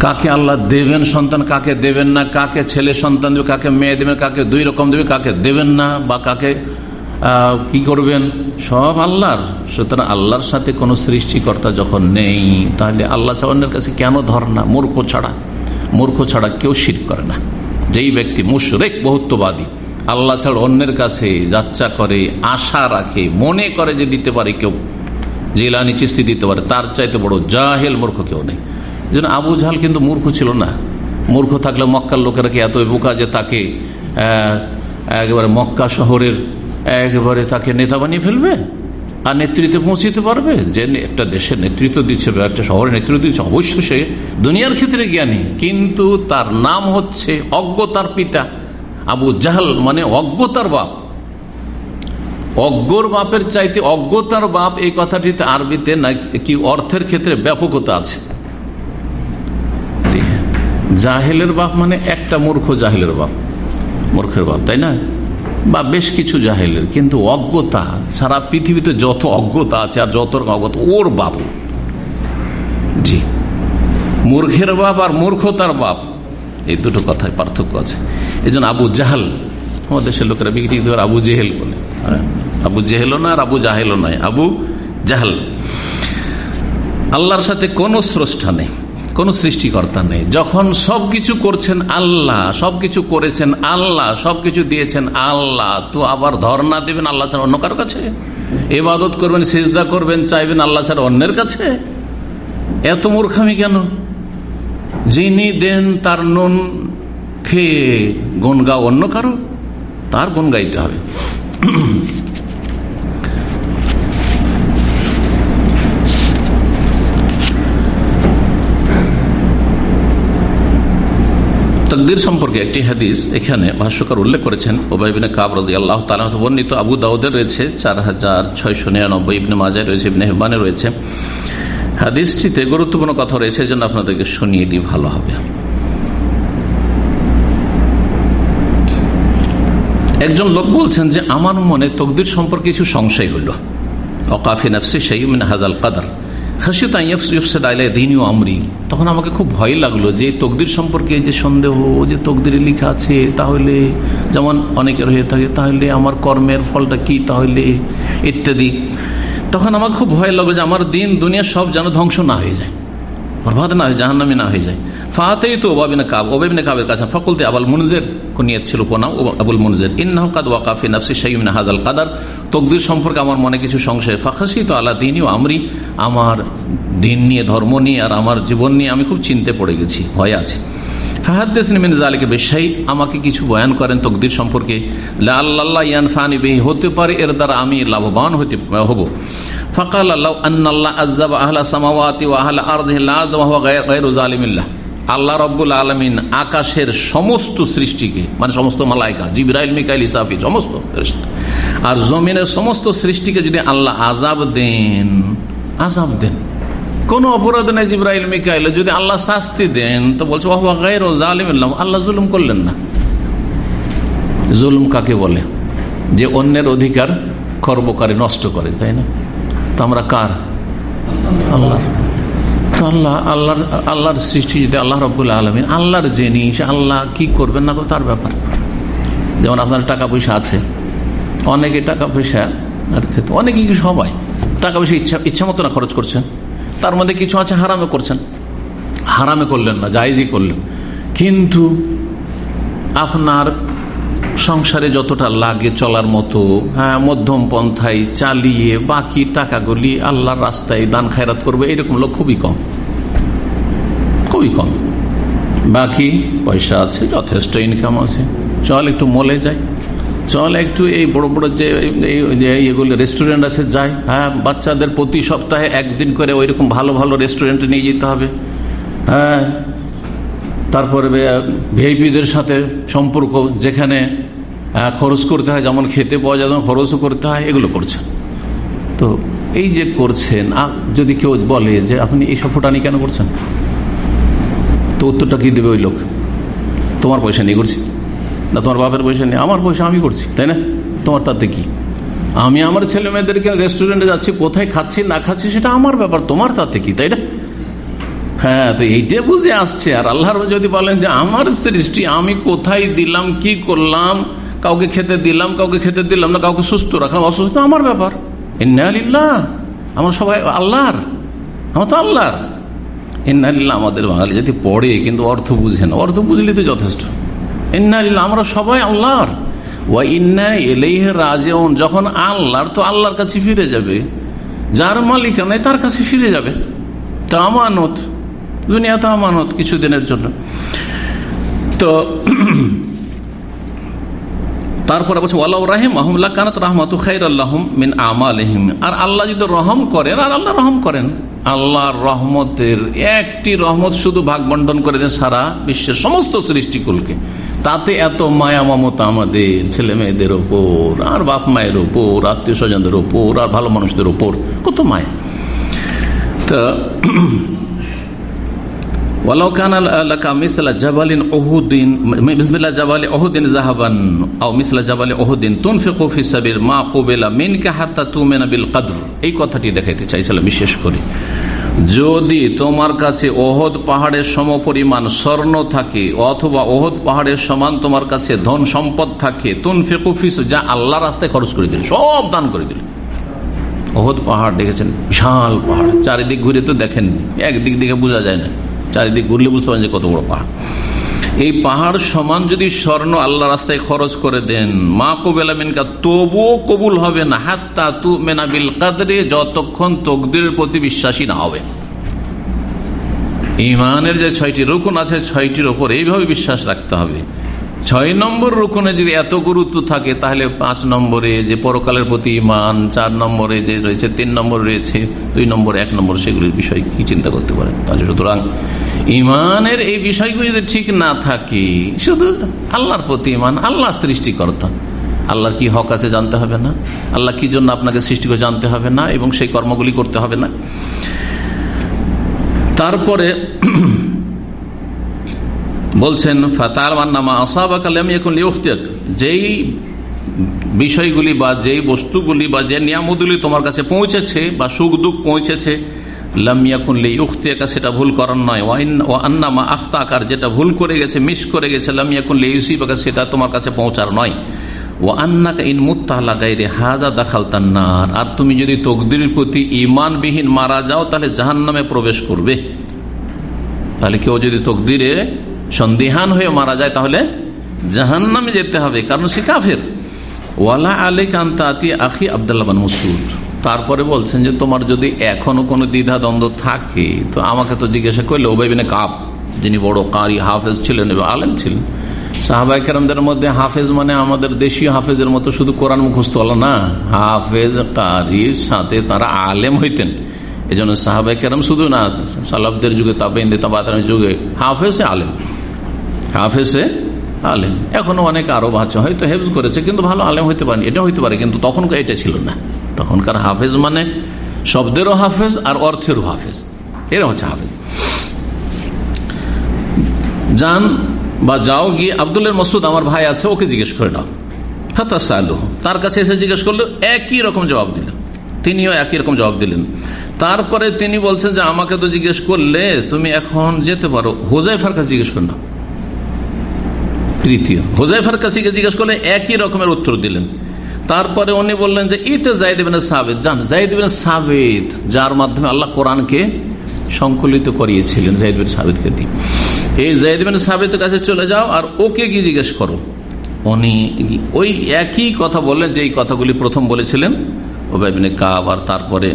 কাকে আল্লাহ দেবেন সন্তান, কাকে দেবেন না, কাকে ছেলে সন্তান দেবে, কাকে মেয়ে দেবেন কাকে দুই রকম দেবে, কাকে দেবেন না বা কাকে কি করবেন? সব আল্লাহর। সুতরাং আল্লাহর সাথে কোনো সৃষ্টিকর্তা যখন নেই, তাহলে আল্লাহ চাওয়ানের কাছে কেন ধর না? মূর্খ ছাড়া। মূর্খ ছাড়া কেউ শির করে না। যেই ব্যক্তি মুশরেক, বহুত্ববাদী, আল্লাহ ছাড়া অন্যের কাছে যাচ্চা করে, আশা রাখে, মনে করে যে দিতে পারে কেউ, জেলানি চিস্তি দিতে পারে, তার চাইতে বড় জাহেল মূর্খ কেউ নেই। যেন আবু জাহাল কিন্তু মূর্খ ছিল না। মূর্খ থাকলে মক্কার লোকেরা কি এত বোকা যে তাকে একেবারে মক্কা শহরের, একেবারে তাকে নেতা বানিয়ে ফেলবে? আর নেতৃত্বে পৌঁছতে পারবে? যে একটা দেশের নেতৃত্ব দিচ্ছে বা একটা শহরের নেতৃত্ব দিচ্ছে অবশ্য সে দুনিয়ার ক্ষেত্রে জ্ঞানী। কিন্তু তার নাম হচ্ছে অজ্ঞতার পিতা। আবু জাহাল মানে অজ্ঞতার বাপ। অজ্ঞর বাপের চাইতে অজ্ঞতার বাপ এই কথাটিতে আরবিতে না কি অর্থের ক্ষেত্রে ব্যাপকতা আছে। জাহেলের বাপ মানে একটা মূর্খ জাহেলের বাপ। মূর্খের বাপ, তাই না? বা বেশ কিছু জাহেলের, কিন্তু অজ্ঞতা সারা পৃথিবীতে যত অজ্ঞতা আছে আর যত অজ্ঞতা, ওর বাপ। জি। মূর্খের বাপ আর মূর্খতার বাপ, এই দুটো কথায় পার্থক্য আছে। এই আবু জাহাল, আমাদের দেশের লোকেরা বিক্রি আবু জেহেল বলে। আবু জেহেলও না আর আবু জাহেলও নয়, আবু জাহাল। আল্লাহর সাথে কোনো স্রষ্টা নেই। কোন সৃষ্টিকর্তা নেই। যখন সবকিছু করছেন আল্লাহ, সবকিছু করেছেন আল্লাহ, সবকিছু দিয়েছেন আল্লাহ, তো আবার ধর্ণা দেবেন আল্লাহ ছাড়া অন্য কারও কাছে? এবাদত করবেন, সেজদা করবেন, চাইবেন আল্লাহ ছাড়া অন্যের কাছে? এত মূর্খামি কেন? যিনি দেন তার নুন খেয়ে গুন গাও অন্য কারও, তার গুন গাইতে হবে। তকদির সম্পর্কে একটি হাদিস এখানে ভাষ্যকার উল্লেখ করেছেন। ওবাইবিনে কাবরদি আল্লাহ তালা বর্ণিত। আবু দাউদের রয়েছে চার হাজার ছয়শো নিরানব্বই, ইবনে মাজায় রয়েছে, ইবনে হেবানে রয়েছে। হাদিসটিতে গুরুত্বপূর্ণ কথা রয়েছে জন্য আপনাদেরকে শুনিয়ে দিই, ভালো হবে। একজন লোক বলছেন যে, আমার মনে তকদির সম্পর্কে কিছু সংশয় হইল অকাফি নফসি সেই হাজাল কাদার। আমরি। তখন আমাকে খুব ভয় লাগল যে তকদির সম্পর্কে যে সন্দেহ যে তকদিরে লিখা আছে, তাহলে যেমন অনেকের হয়ে থাকে, তাহলে আমার কর্মের ফলটা কি, তাহলে ইত্যাদি। তখন আমার খুব ভয় লাগল যে আমার দিন, দুনিয়া সব যেন ধ্বংস না হয়ে যায়। বরবাদ না জাহান্নামি না হয়ে যায় ফাতেই তো ওবাবিনা কাব ওবাবিনা কাবের কাছে ফকুলতে আবুল মুনজের নিয়ত ছিল পোনাও আবুল মুনজের ইন্নাহ কাদ ওয়াকাফি নাফসি শাইমিন হাজাল কাদার তকদির সম্পর্কে আমার মনে কিছু সংশয় ফাখাসি তো আল্লাহ দিনই আমরি আমার দিন নিয়ে ধর্ম নিয়ে আর আমার জীবন নিয়ে আমি খুব চিনতে পড়ে গেছি ভয় আছে আমাকে কিছু বয়ান করেন তকদির সম্পর্কে। আল্লাহ ইয়ান ফানি বেহি, হতে পারে এর দ্বারা আমি লাভবান হতে হব। আল্লাহ সামাওয়াতি ও আল্লাহ আকাশের সমস্ত সৃষ্টিকে মানে সমস্ত মালাইকা, জিবরাইল, মিকাইল ইসাফি সমস্ত আর জমিনের সমস্ত সৃষ্টিকে যদি আল্লাহ আজাব দেন আজাব দেন। কোন অপরাধ নেই জিব্রাইল, মিকাইল। যদি আল্লাহ শাস্তি দেন, তো বলছে আল্লাহ জুলুম করলেন না। জুলুম কাকে বলে? যে অন্যের অধিকার খর্ব করে নষ্ট করে, তাই না? তো আমরা কার? আল্লাহ তো আল্লাহ, আল্লাহর আল্লাহর সৃষ্টি যদি আল্লাহ রবুল্লা আলমিন, আল্লাহর জিনিস আল্লাহ কি করবেন না তার ব্যাপার। যেমন আপনার টাকা পয়সা আছে। অনেকে টাকা পয়সা আর ক্ষেত্রে অনেকে সবাই টাকা পয়সা ইচ্ছা ইচ্ছা মতো না খরচ করছেন। তার মধ্যে কিছু আছে, হারামে করছেন। হারামে করলেন না, জায়জই করলেন। কিন্তু আপনার সংসারে যতটা লাগে চলার মতো হ্যাঁ মধ্যম পন্থায় চালিয়ে বাকি টাকাগুলি আল্লাহর রাস্তায় দান খায়রাত করবে, এরকম লোক খুবই কম। খুবই কম। বাকি পয়সা আছে, যথেষ্ট ইনকাম আছে। চল একটু মলে যায় চল একটু এই বড় বড় যে এগুলো রেস্টুরেন্ট আছে, যাই হ্যাঁ বাচ্চাদের প্রতি সপ্তাহে একদিন করে ওই রকম ভালো ভালো রেস্টুরেন্টে নিয়ে যেতে হবে। হ্যাঁ তারপরে ভিআইপিদের সাথে সম্পর্ক, যেখানে খরচ করতে হয়, যেমন খেতে পাওয়া যায় খরচও করতে হয়, এগুলো করছেন। তো এই যে করছেন যদি কেউ বলে যে, আপনি এই সব ফোটানি কেন করছেন? তো উত্তরটা কি দেবে ওই লোক? তোমার পয়সা নিয়ে করছি। না তোমার বাপের পয়সা নেই, আমার পয়সা আমি করছি, তাই না? তোমার তাতে কি? আমি আমার ছেলে মেয়েদেরকে রেস্টুরেন্টে যাচ্ছি, কোথায় খাচ্ছি, না খাচ্ছি, সেটা আমার ব্যাপার, তোমার তাতে কি, তাই না? হ্যাঁ তো এইটা বুঝে আসছে, আর আল্লাহর যদি বলেন যে আমার সৃষ্টি, আমি কোথায় দিলাম, কি করলাম, কাউকে খেতে দিলাম, কাউকে খেতে দিলাম না, কাউকে সুস্থ রাখলাম, অসুস্থ, আমার ব্যাপার। ইন্নালিল্লাহ আমার সবাই আল্লাহর, আমার তো আল্লাহর। ইন্নালিল্লাহ আমাদের বাঙালি যদি পড়ে, কিন্তু অর্থ বুঝে না, অর্থ বুঝলে তো যথেষ্ট। আমরা সবাই আল্লাহর। যখন আল্লাহর, তো আল্লাহর কাছে ফিরে যাবে। যার মালিকানায় তার কাছে ফিরে যাবে। তা আমানত। দুনিয়া তো আমানত কিছুদিনের জন্য। তো তারপরে বলছে আল্লাহ রাহিম আহমুল্লাহ কানাত রহমাত খাইর আল্লাহম মিন আমালহিম। আর আল্লাহ যদি রহম করেন, আর আল্লাহ রহম করেন। আল্লাহর রহমতের একটি রহমত শুধু ভাগ বন্টন করে দেন সারা বিশ্বের সমস্ত সৃষ্টিকুলকে। তাতে এত মায়া মমতা আমাদের, ছেলে মেয়েদের ওপর, আর বাপ মায়ের ওপর, আত্মীয় স্বজনদের ওপর, আর ভালো মানুষদের ওপর। কত মায়া। তা এই কথাটি দেখাইতে বিশেষ করে। যদি তোমার কাছে ওহদ পাহাড়ের সম পরিমাণ স্বর্ণ থাকে, অথবা ওহদ পাহাড়ের সমান তোমার কাছে ধন সম্পদ থাকে তুন ফেকুফিস যা আল্লাহ রাস্তায় খরচ করে দিলে, সব দান করে দিলে। ওহদ পাহাড় দেখেছেন? বিশাল পাহাড়। চারিদিক ঘুরে তো দেখেন একদিক দিকে বোঝা যায় না। চারিদিক ঘুরলে বুঝতে পারেন যে কত বড় পাহাড়। এই পাহাড় সমান যদি স্বর্ণ আল্লাহ রাস্তায় খরচ করে দেন, মা কবেলা মিনকা তবুও কবুল হবে না। হাত্তা তু মেনাবিল কাদরে, যতক্ষণ তকদিরের প্রতি বিশ্বাসী না হবে। ইমানের যে ছয়টি রকুন আছে, ছয়টির ওপর এইভাবে বিশ্বাস রাখতে হবে। ছয় নম্বর রুকুনে যদি এত গুরুত্ব থাকে, তাহলে পাঁচ নম্বরে যে পরকালের প্রতি ইমান চার নম্বরে যে রয়েছে, তিন নম্বর রয়েছে, দুই নম্বর, এক নম্বর, সেগুলির বিষয় কি চিন্তা করতে পারেন? তাহলে সুতরাং ইমানের এই বিষয়গুলি যদি ঠিক না থাকে, শুধু আল্লাহর প্রতি ইমান আল্লাহ সৃষ্টিকর্তা। আল্লাহর কি হক আছে জানতে হবে না? আল্লাহ কি জন্য আপনাকে সৃষ্টি করে জানতে হবে না এবং সেই কর্মগুলি করতে হবে না? তারপরে বলছেন, ফাতার মান্নামা আসাবাকালাম এখন লিউখতিয়াক। যেই বিষয়গুলি বা যেই বস্তুগুলি বা যে নিয়ামতগুলি তোমার কাছে পৌঁছেছে বা সুখ দুঃখ পৌঁছেছে লামিয়াকুন লিউখতিয়াকা, সেটা ভুল করার নয়। ও আন্নামা আখতাকার, যেটা ভুল করে গেছে, মিস করে গেছে লামিয়াকুন লিউসিবাকা, সেটা তোমার কাছে পৌঁছার নয়। ও আন্নাকা ইন মুত্তাহলা গাইরে হাজা দাখাল তান্নার আর তুমি যদি তকদির প্রতি ইমানবিহীন মারা যাও, তাহলে জাহান নামে প্রবেশ করবে। তাহলে কেউ যদি তকদিরে সন্দিহান হয়ে মারা যায়, তাহলে জাহান নামে যেতে হবে, কারণ সে কাফের। ওয়ালা আলী কান্তাতি আখি আবদুল্লাহ মসুদ তারপরে বলছেন যে, তোমার যদি এখনও কোনো দ্বিধা দ্বন্দ্ব থাকে, তো আমাকে তো জিজ্ঞাসা করলে ওবাইবিনে কাপ যিনি বড় কারি, হাফেজ ছিলেন এবং আলেম ছিলেন। সাহাবাই কেরামদের মধ্যে হাফেজ মানে আমাদের দেশীয় হাফেজের মতো শুধু কোরআন মুখস্থ হলো না, হাফেজ কারির সাথে তারা আলেম হইতেন। এই জন্য সাহাবাই কেরাম শুধু না সালাবদের যুগে তাবেন তাবাতের যুগে হাফেজে আলেম। হাফেজে আলেম। এখনও অনেক আরও বাচ্চা হয়তো হেফজ করেছে, কিন্তু ভালো আলেম হইতে পারেনি। এটা হইতে পারে, কিন্তু তখনকার এটা ছিল না। তখনকার হাফেজ মানে শব্দেরও হাফেজ আর অর্থেরও হাফেজ। এরা হচ্ছে হাফেজ। যান বা যাও গিয়ে আবদুল্লের মসুদ আমার ভাই আছে, ওকে জিজ্ঞেস করে নাও। তার কাছে এসে জিজ্ঞেস করল, একই রকম জবাব দিলেন। তিনিও একই রকম জবাব দিলেন। তারপরে তিনি বলছেন যে, আমাকে তো জিজ্ঞেস করলে তুমি এখন যেতে পারো। হোজাইফার কাছে জিজ্ঞেস কর না তৃতীয়। হোজাইফার কাছে জিজ্ঞেস করলে একই রকমের উত্তর দিলেন। তারপরে উনি বললেন যে, ইতে জাইদিন সাবেদ জান জাইদিন সাবেদ যার মাধ্যমে আল্লাহ কোরআনকে সংকলিত করিয়েছিলেন জাহিদিন সাবেদকে দিয়ে। এই জাহিদিন সাবেদের কাছে চলে যাও আর ওকে গিয়ে জিজ্ঞেস করো। উনি ওই একই কথা বললেন যে, এই কথাগুলি প্রথম বলেছিলেন ওবাইবিনে কাব, আর তারপরে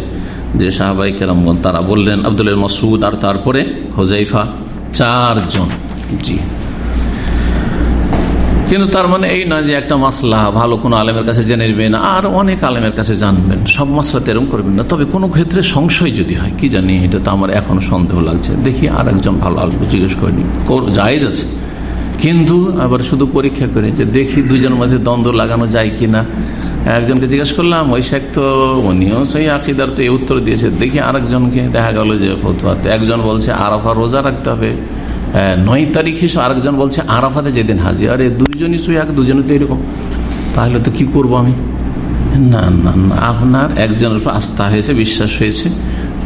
যে সাহাবাই কেরাম তারা বললেন আব্দুল মসুদ আর তারপরে হোজাইফা চারজন। জি। কিন্তু তার মানে এই নয় যে একটা মাসলা, ভালো কোনো আলেমের কাছে জেনে নেবেন আর অনেক আলেমের কাছে জানবেন। সব মশলাতে এরকম করবেন না। তবে কোনো ক্ষেত্রে সংশয় যদি হয়, কি জানি, এটা তো আমার এখনও সন্দেহ লাগছে। দেখি আর একজন ভালো আলম জিজ্ঞেস করিনি জায়েজ আছে। কিন্তু আবার শুধু পরীক্ষা করে যে দেখি দুজনের মধ্যে দ্বন্দ্ব লাগানো যায় কি না একজনকে জিজ্ঞেস করলাম, ওই শেখ তো, উনিও সেই আকিদার তো এই উত্তর দিয়েছে। দেখি আরেকজনকে দেখা গেল যে ফতুয়াতে। একজন বলছে আরাফা রোজা রাখতে হবে। নয় তারিখ হিসেবে আরেকজন বলছে, আরাফাতে যেদিন হাজির। আরে, দুইজনই সই এক দুজনে তো এরকম। তাহলে তো কি করব আমি? না না না, আপনার একজনের উপর আস্থা হয়েছে, বিশ্বাস হয়েছে।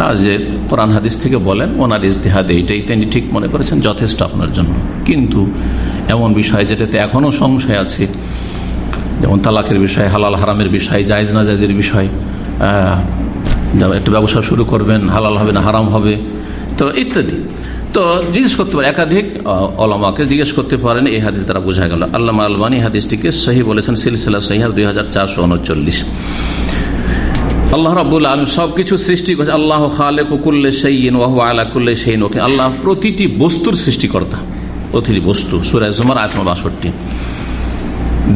আর যে কোরআন হাদিস থেকে বলেন, ওনার ইজতেহাদে এইটাই, তিনি ঠিক মনে করেছেন, যথেষ্ট আপনার জন্য। কিন্তু এমন বিষয় যেটাতে এখনও সংশয় আছে, যেমন তালাকের বিষয়, হালাল হারামের বিষয়, জায়জ না জায়জের বিষয় একটা ব্যবসা শুরু করবেন, হালাল হবে না, হারাম হবে, তো ইত্যাদি। তো জিজ্ঞেস করতে পারে, একাধিক অলমাকে জিজ্ঞেস করতে পারেন, এই হাদিস দ্বারা বোঝা গেল। আল্লাহ আলবানী হাদিসটিকে সহি বলেছেন, সিলসিলা সহিহার দুই হাজার চারশো উনচল্লিশ। আল্লাহ রাবুল আলম সবকিছু সৃষ্টি করছে আল্লাহ খালে কুকুল্লে সেইন আলা কুল্লে সেইন ওকে আল্লাহ প্রতিটি বস্তুর সৃষ্টিকর্তা, প্রতিটি বস্তু। সুরাজ আত্ম বাষট্টি।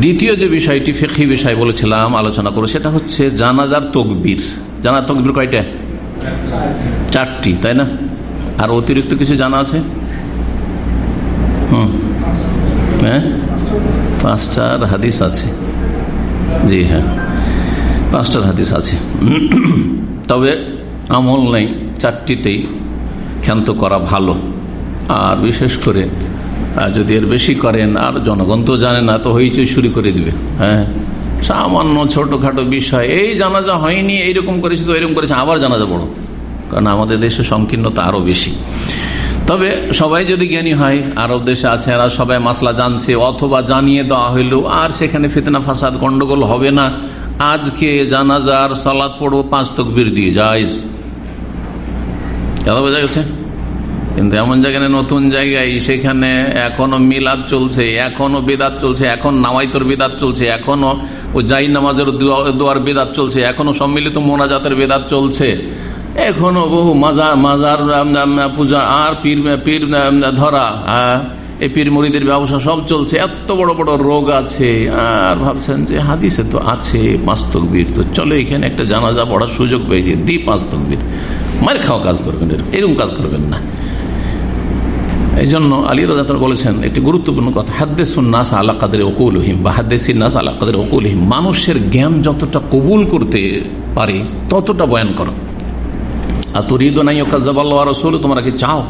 দ্বিতীয় যে বিষয়টি ফেকি বিষয় বলেছিলাম, আলোচনা করো সেটা হচ্ছে জানাজার তকবির। জানা তকবির কয়টা? চারটি, তাই না? আর অতিরিক্ত কিছু জানা আছে? হুম। হ্যাঁ? পাঁচটার হাদিস আছে। জি হ্যাঁ। পাঁচটার হাদিস আছে। তবে আমল নেই, চারটিতেই ক্ষান্ত করা ভালো। আর বিশেষ করে যদি এর বেশি করেন, আর জনগণ তো জানে না, তো হইচই শুরু করে দিবে। হ্যাঁ? সামান্য ছোটখাটো বিষয়, এই জানাজা হয়নি, এইরকম করেছে তো এরকম করেছে, আবার জানাজা বড় কারণ আমাদের দেশে সংকীর্ণতা আরও বেশি। তবে সবাই যদি জ্ঞানী হয়, আরব দেশে আছে আর সবাই মাসলা জানছে, অথবা জানিয়ে দেওয়া হইল, আর সেখানে ফেতনা, ফাসাদ, গন্ডগোল হবে না। আজকে জানাজার সালাদ পড়ব, পাঁচ তকবির দিয়ে যাইজ বোঝা গেছে? কিন্তু এমন জায়গায় নতুন জায়গায়, সেখানে এখনও মিলাদ চলছে, এখনও বেদাত চলছে, এখন নামাইতর বেদাত চলছে, এখনও ও জাই নামাজের দোয়ার বেদাত চলছে, এখনও সম্মিলিত মোনাজাতের বেদাত চলছে। এখনও বহু মাজার মাজার পূজা, আর পীর পীর ধরা এই পীর মুড়িদের ব্যবসা সব চলছে, এত বড় বড় রোগ আছে, আর ভাবছেন যে হাদিসে তো আছে পাঁচতকবীর তো চলো, এখানে একটা জানাজা পড়ার সুযোগ পেয়েছে দি পাঁচতকবীর মার খাওয়া কাজ করবেন এরকম কাজ করবেন না। এই জন্য আলী রাজা বলেছেন, একটি গুরুত্বপূর্ণ কথা, হাদ্দেসুন নাস আল্লাহ কাদের ওকুলহিম বা হাদ্দেসিন নাস আল্লাহ কাদের ওকুলহিম মানুষের জ্ঞান যতটা কবুল করতে পারে, ততটা বয়ান করো। আর তোর ঈদ নাই ওকাজাবাল্লা রসুল তোমরা কি চাও?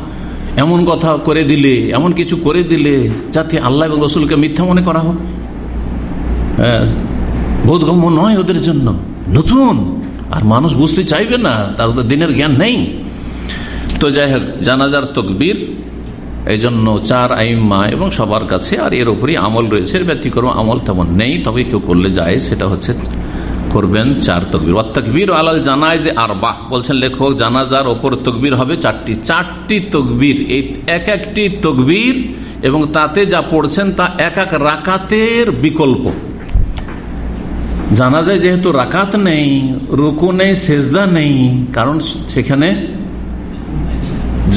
এমন কথা করে দিলে, এমন কিছু করে দিলে যাতে আল্লাহ এবং রসুলকে মিথ্যা মনে করা হোক। হ্যাঁ বোধগম্য নয় ওদের জন্য। নতুন। আর মানুষ বুঝতে চাইবে না, তার দিনের জ্ঞান নেই। তো যাই হোক, জানাজার তকবীর এই জন্য চার আইম্মা এবং সবার কাছে আর এর উপরই আমল রয়েছে। ব্যতিক্রম আমল তেমন নেই, তবে কেউ করলে যায়, সেটা হচ্ছে করবেন চার তকবির। তকবির আলাল জানায় যে আর বাহ বলছেন লেখক, জানাজার ওপর তকবির হবে চারটি। চারটি তকবির, এই এক একটি তকবির এবং তাতে যা পড়ছেন তা এক এক রাকাতের বিকল্প। জানা যায় যেহেতু রাকাত নেই, রুকু নেই, সেজদা নেই, কারণ সেখানে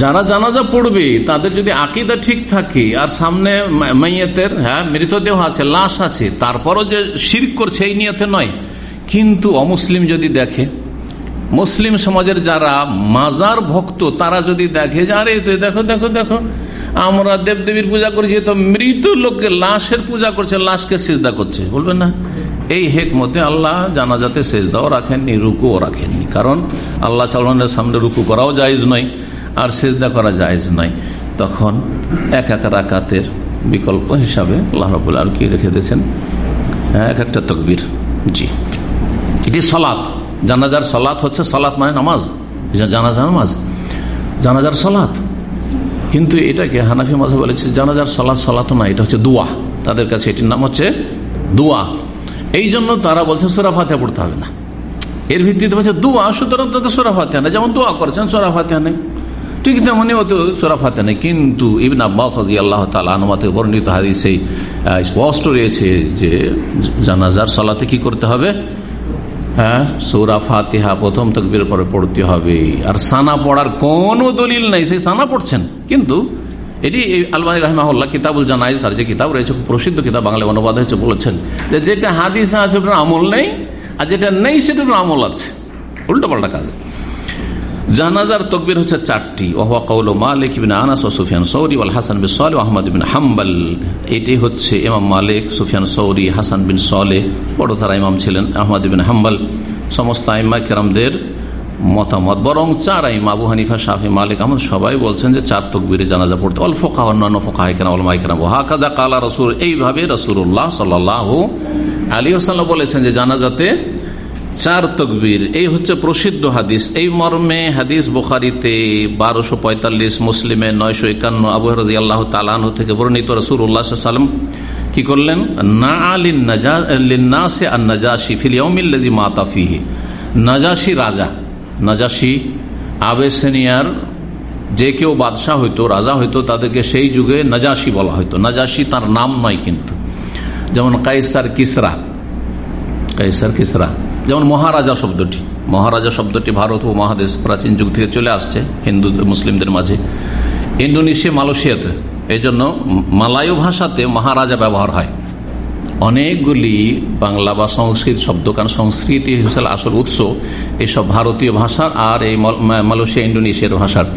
যারা জানাজা পড়বে, তাদের যদি আকিদা ঠিক থাকে, আর সামনে মাইয়েতের হ্যাঁ মৃতদেহ আছে, লাশ আছে, তারপরও যে শির করছে, এই নিয়তে নয়। কিন্তু অমুসলিম যদি দেখে মুসলিম সমাজের যারা মাজার ভক্ত তারা যদি দেখে যে আরে তো দেখো দেখো দেখো আমরা দেবদেবীর পূজা করছি তো মৃত লোককে লাশের পূজা করছে লাশকে সেজদা করছে। বলবে না। এই হেক মতে আল্লাহ জানাজাতে সেজদাও রাখেননি রুকুও রাখেননি। কারণ আল্লাহ চালানের সামনে রুকু করাও জায়জ নয় আর সেজদা করা জায়জ নয়। তখন এক এক রাকাতের বিকল্প হিসাবে আল্লাহ রবুল্লা আর কি রেখে দিয়েছেন? হ্যাঁ, এক একটা তকবির। জি। এটি সলাৎ জানাজার সলাৎ হচ্ছে সলাৎ মানে নামাজ। জানাজা নামাজ। জানাজার সলাৎ কিন্তু এটাকে হানাফি মাঝে বলেছে জানাজার সলাৎ সলাৎ না, এটা হচ্ছে দোয়া। তাদের কাছে এটির নাম হচ্ছে দোয়া। এই জন্য তারা বলছে সোরা ফাতেহা পড়তে হবে না। এর ভিত্তিতে বলছে দোয়া, সুতরাং তাদের সোরা ফাতেহা নেই। যেমন দোয়া করেছেন, সোরা ফাতেহা নেই। ঠিক তেমনি হতো সোরা ফাতেহা নেই। কিন্তু ইবিন আব্বাস আল্লাহ তালাতে বর্ণিত হাদিসে স্পষ্ট রয়েছে যে জানাজার সলাতে কি করতে হবে? হ্যাঁ? সৌরা ফাতিহা প্রথম তকবির পরে পড়তে হবে। আর সানা পড়ার কোন দলিল নাই, সেই সানা পড়ছেন। কিন্তু এটি আলমানি রহমাউল্লাহ কিতাবুল জানাইজ, তার যে কিতাব রয়েছে প্রসিদ্ধ কিতাব, বাংলা অনুবাদ হয়েছে বলেছেন যে যেটা হাদিস আছে ওটার আমল নেই, আর যেটা নেই সেটার আমল আছে। উল্টো পাল্টা কাজ। জানাজার তকবির হচ্ছে চারটি। ওহা মালিক ইবিন আনাস ও সুফিয়ান সৌরি ওয়াল হাসান বিন সলে আহমদ বিন হাম্বাল। এটি হচ্ছে ইমাম মালিক, সুফিয়ান সৌরি, হাসান বিন সলে বড় তারা ইমাম ছিলেন আহমদ বিন হাম্বাল। সমস্ত আইমা কেরামদের মতামত। বরং চার আইম, আবু হানিফা শাহি মালিক, আহমদ সবাই বলছেন যে চার তকবিরে জানাজা পড়তে। অল্প খাওয়া অন্যান্য ফোকা কেনা অলমাই কেনা হাকাদা কালা রসুল, এইভাবে রসুল্লাহ সাল্লাহ আলী হোসাল্লাহ বলেছেন যে জানাজাতে চার তকবীর, এই হচ্ছে প্রসিদ্ধ হাদিস। এই মর্মে হাদিস বোখারিতে বারোশো পঁয়তাল্লিশ, মুসলিমে নয়শো একান্ন, আবু রাজি আল্লাহ তালাহ থেকে বর্ণিত রসুর উল্লাহাম কি করলেন? না আলিন নাজা আর নাজাসি ফিলিয়মিল্লাজি মাতাফিহি নাজাসি রাজা নাজাসি আবেসেনিয়ার যে কেউ বাদশাহ হইতো, রাজা হইতো, তাদেরকে সেই যুগে নাজাসি বলা হইতো। নাজাসি তার নাম নয় কিন্তু। যেমন কাইসার কিসরা কাইসার কিসরা যেমন মহারাজা শব্দটি। মহারাজা শব্দটি ভারত ও মহাদেশ প্রাচীন যুগ থেকে চলে আসছে হিন্দু মুসলিমদের মাঝে। ইন্দোনেশিয়া, মালয়েশিয়াতে। এই জন্য মালায়ু ভাষাতে মহারাজা ব্যবহার হয়। অনেকগুলি বাংলা বা সংস্কৃত শব্দ কারণ সংস্কৃতি হিসেবে আসল উৎস, এসব ভারতীয় ভাষার আর এই মালয়েশিয়া ইন্ডোনেশিয়ার ভাষার।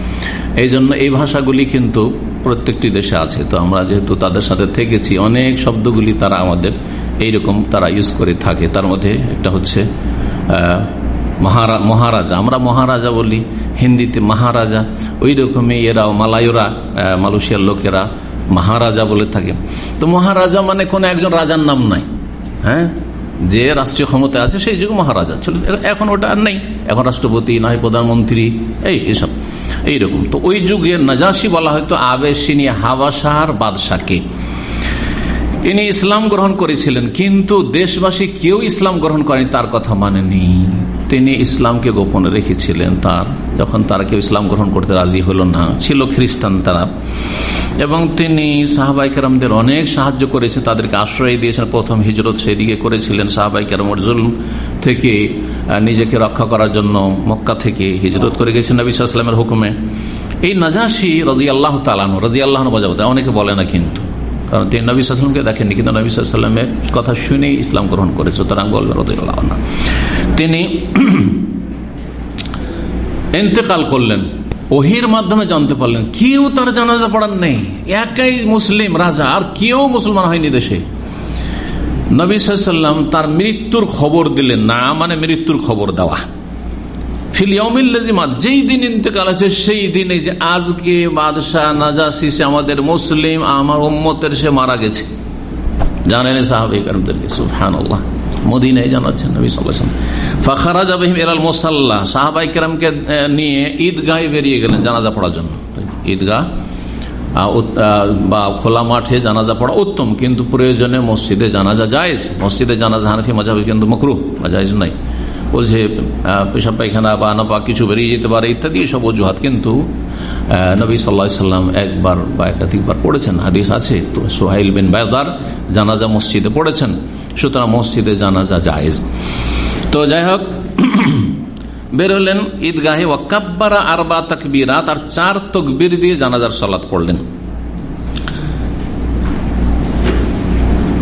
এই জন্য এই ভাষাগুলি কিন্তু প্রত্যেকটি দেশে আছে। তো আমরা যেহেতু তাদের সাথে থেকেছি, অনেক শব্দগুলি তারা আমাদের এইরকম তারা ইউজ করে থাকে। তার মধ্যে একটা হচ্ছে মহারাজা। আমরা মহারাজা বলি, হিন্দিতে মহারাজা। ওই রকমই এরাও মালায়রা মালয়েশিয়ার লোকেরা মহারাজা বলে থাকে। তো মহারাজা মানে কোন একজন রাজার নাম নাই। হ্যাঁ? যে রাষ্ট্রীয় ক্ষমতা আছে, সেই যুগে মহারাজা ছিল এখন ওটা আর নেই। এখন রাষ্ট্রপতি নয় প্রধানমন্ত্রী, এই এসব। এইরকম। তো ওই যুগে নাজাসি বলা হয়তো আবেশিনী হাবাসাহার বাদশাকে। ইনি ইসলাম গ্রহণ করেছিলেন, কিন্তু দেশবাসী কেউ ইসলাম গ্রহণ করেনি, তার কথা মানেনি। তিনি ইসলামকে গোপনে রেখেছিলেন তার, যখন তারা কেউ ইসলাম গ্রহণ করতে রাজি হলো না। ছিল খ্রিস্টান তারা। এবং তিনি সাহাবাইকারদের অনেক সাহায্য করেছে, তাদেরকে আশ্রয় দিয়েছেন। প্রথম হিজরত সেদিকে করেছিলেন সাহাবাইকার জুলম থেকে নিজেকে রক্ষা করার জন্য মক্কা থেকে হিজরত করে গেছেন নবী হুকুমে। এই নাজাসি রাজি আল্লাহ তালানো রাজি আল্লাহ বজাবতে, অনেকে বলে না কিন্তু। কারণ তিনি নবী সাল্লামকে দেখেননি, কিন্তু নবী সাল্লামের কথা শুনেই ইসলাম গ্রহণ করেছে। সুতরাং বলবেন তিনি এতেকাল করলেন। ওহির মাধ্যমে জানতে পারলেন, কেউ তার জানাজা পড়ার নেই। একাই মুসলিম রাজা, আর কেউ মুসলমান হয়নি দেশে। নবী সাল্লাম তার মৃত্যুর খবর দিলেন। না মানে মৃত্যুর খবর দেওয়া। যেই দিন ইন্তেকাল আছে সেই দিনে যে আজকে বাদশাহ নাজাসি সে আমাদের মুসলিম, আমার উম্মতের সে মারা গেছে। জানেন সাহাবিকারদেরকে সুফহান আল্লাহ জানাচ্ছেন নবী নিয়ে ঈদগাহে বেরিয়ে গেলেন জানাজা পড়ার জন্য। ঈদগাহ বা খোলা মাঠে জানাজা পড়া উত্তম, কিন্তু প্রয়োজনে মসজিদে জানাজা জায়েজ। মসজিদে জানাজা হানফি মজাবি কিন্তু মকরু জায়েজ নাই। বলছে পেশাব পায়খানা বা আনাপা কিছু বেরিয়ে যেতে পারে ইত্যাদি সব অজুহাত, কিন্তু নবী সাল্লা সাল্লাম একবার বা একাধিকবার পড়েছেন, হাদিস আছে, তো সোহাইল বিন বায়দার জানাজা মসজিদে পড়েছেন, সুতরাং মসজিদে জানাজা জায়েজ। তো যাই হোক বের হলেন ঈদগাহে ওয়াকাব্বারা আরবা তাকবিরাত আর চার তকবির দিয়ে জানাজার সলাৎ পড়লেন।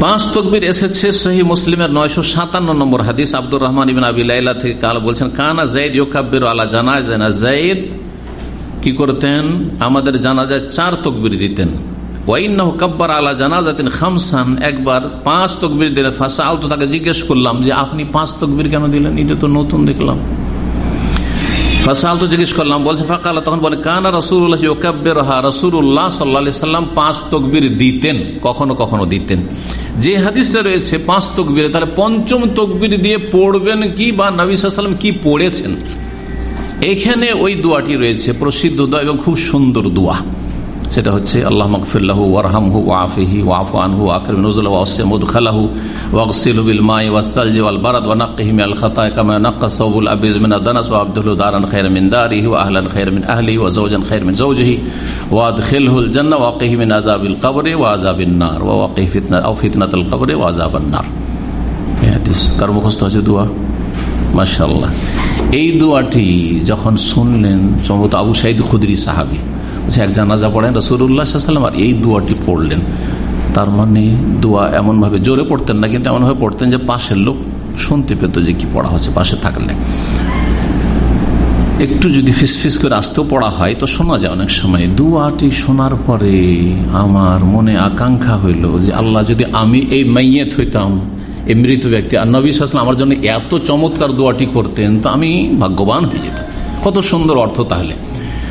পাঁচ তকবির এসেছে সহি মুসলিমের নয়শো সাতান্ন নম্বর হাদিস। আব্দুর রহমান ইবিন আবিলাইলা থেকে কাল বলছেন, কানা জাইদ ইউকাব্বির আলা জানা জানা জাইদ কি করতেন? আমাদের জানাজায় চার তকবির দিতেন। ওয়াইন্নাহ কাব্বার আলা জানাজাতিন খামসান। একবার পাঁচ তকবির দিলেন। ফাঁসা আলতো তাকে জিজ্ঞেস করলাম যে, আপনি পাঁচ তকবির কেন দিলেন? এটা তো নতুন দেখলাম। ফাসাল তো জিজ্ঞেস করলাম, বলছে ফাঁকা তখন বলে, কানা রসুল্লাহ রসুল্লাহ সাল্লা সাল্লাম পাঁচ তকবির দিতেন, কখনো কখনো দিতেন। যে হাদিসটা রয়েছে, পাঁচ তকবিরে, তাহলে পঞ্চম তকবির দিয়ে পড়বেন কি বা নবিসাল্লাম কি পড়েছেন? এখানে ওই দোয়াটি রয়েছে, প্রসিদ্ধ দোয়া এবং খুব সুন্দর দোয়া। সেটা হচ্ছে আল্লাহ মকফিল্লাহু ওয়ারহামহু ওয়াফিহি ওয়াফু আনহু আখর নজুল ওয়াসে মুদখালাহু ওয়াগসিলহু বিল মাই ওয়াসসালজি ওয়াল বারাদ ওয়া নাক্কিহি মিনাল খাতায় কামা নাক্কা সাওবুল আবিজ মিন আদ-দানাস ওয়া আবদুহু দারান খায়রান মিন দারিহি ওয়া আহলান খায়রান মিন আহলিহি ওয়া যাওজান খায়রান মিন যাওজিহি ওয়া আদখিলহুল জান্নাহ ওয়া কিহি মিন আযাবিল কবরি ওয়া আযাবিন নার ওয়া ওয়াকিহি ফিতনা আও ফিতনাতুল কবরি ওয়া আযাবান নার এই হাদিস কার মুখস্থ আছে দোয়া মাশাআল্লাহ এই দোয়াটি যখন শুনলেন সম্ভবত আবু সাইদ খুদরি সাহাবী এক জানাজা পড়েন রসুল্লাহাম আর এই দোয়াটি পড়লেন। তার মানে দোয়া এমনভাবে জোরে পড়তেন না, কিন্তু এমনভাবে পড়তেন যে পাশের লোক শুনতে পেত যে কি পড়া হচ্ছে, পাশে থাকলে। একটু যদি ফিসফিস করে আসতেও পড়া হয়, তো শোনা যায় অনেক সময়, দুয়াটি শোনার পরে আমার মনে আকাঙ্ক্ষা হইল যে আল্লাহ যদি আমি এই মাইয়েত হইতাম, এই মৃত ব্যক্তি, আর নবী সাসলাম আমার জন্য এত চমৎকার দোয়াটি করতেন, তো আমি ভাগ্যবান হয়ে যেতাম। কত সুন্দর অর্থ তাহলে।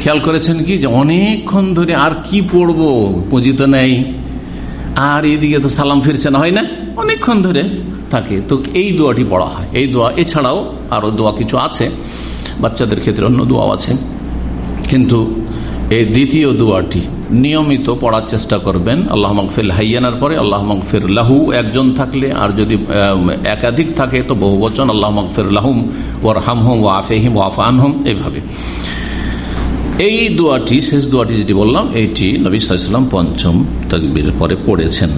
খেয়াল করেছেন কি যে অনেকক্ষণ ধরে আর কি পড়ব? পুঁজি তো নেই। আর এদিকে তো সালাম ফিরছে না, হয় না? অনেকক্ষণ ধরে থাকে। তো এই দোয়াটি পড়া হয়। এই দোয়া এছাড়াও আরও দোয়া কিছু আছে। বাচ্চাদের ক্ষেত্রে অন্য দোয়াও আছে। কিন্তু এই দ্বিতীয় দোয়াটি নিয়মিত পড়ার চেষ্টা করবেন। আল্লাহ মকফিল হাইয়ানার পরে আল্লাহ মকফির লাহু একজন থাকলে আর যদি একাধিক থাকে, তো বহু বচন আল্লাহ মকফির লাহুম ওর হামহম ও আফেহিম ও আফানহম এইভাবে এই দোয়াটি, শেষ দোয়াটি যেটি বললাম এইটি নবী সাল্লাম পঞ্চম তকবির পরে পড়েছেন।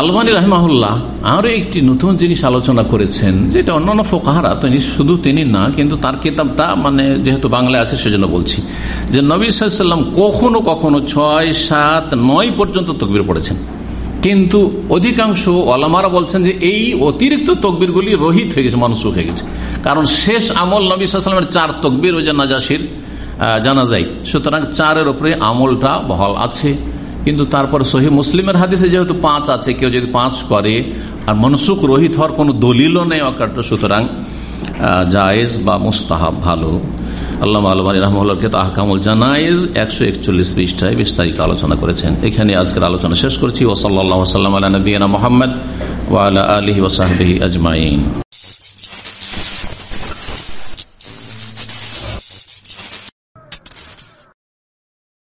আলমানি রহমাহুল্লাহ আরও একটি নতুন জিনিস আলোচনা করেছেন, যেটা অন্যান্য ফোকাহারা, তিনি শুধু তিনি না, কিন্তু তার কিতাবটা মানে যেহেতু বাংলায় আছে সেজন্য বলছি, যে নবী সাল্লাম কখনো কখনো ছয়, সাত, নয় পর্যন্ত তকবির পড়েছেন। কিন্তু অধিকাংশ অলামারা বলছেন যে এই অতিরিক্ত তকবিরগুলি রহিত হয়ে গেছে, মনসুখ হয়ে গেছে। কারণ শেষ আমল নবী সাল্লামের চার তকবির ওই যে নাজাসির জানা যায় সুতরাং চারের ওপরে আমলটা বহল আছে। কিন্তু তারপর সহি মুসলিমের হাদিসে যেহেতু পাঁচ আছে, কেউ যদি পাঁচ করে, আর মনসুখ রহিত হওয়ার কোনো দলিলও নেই অকাট্য, সুতরাং জায়েজ বা মুস্তাহাব ভালো। আল্লাহ আলমানী রহমুল্লাহকে তাহকামুল জানাইজ একশো একচল্লিশ পৃষ্ঠায় বিস্তারিত আলোচনা করেছেন। এখানে আজকের আলোচনা শেষ করছি। ওসল্লা সাল্লাম আলী নবীনা মোহাম্মদ ওয়াল আলহি ওসাহবিহি আজমাইন।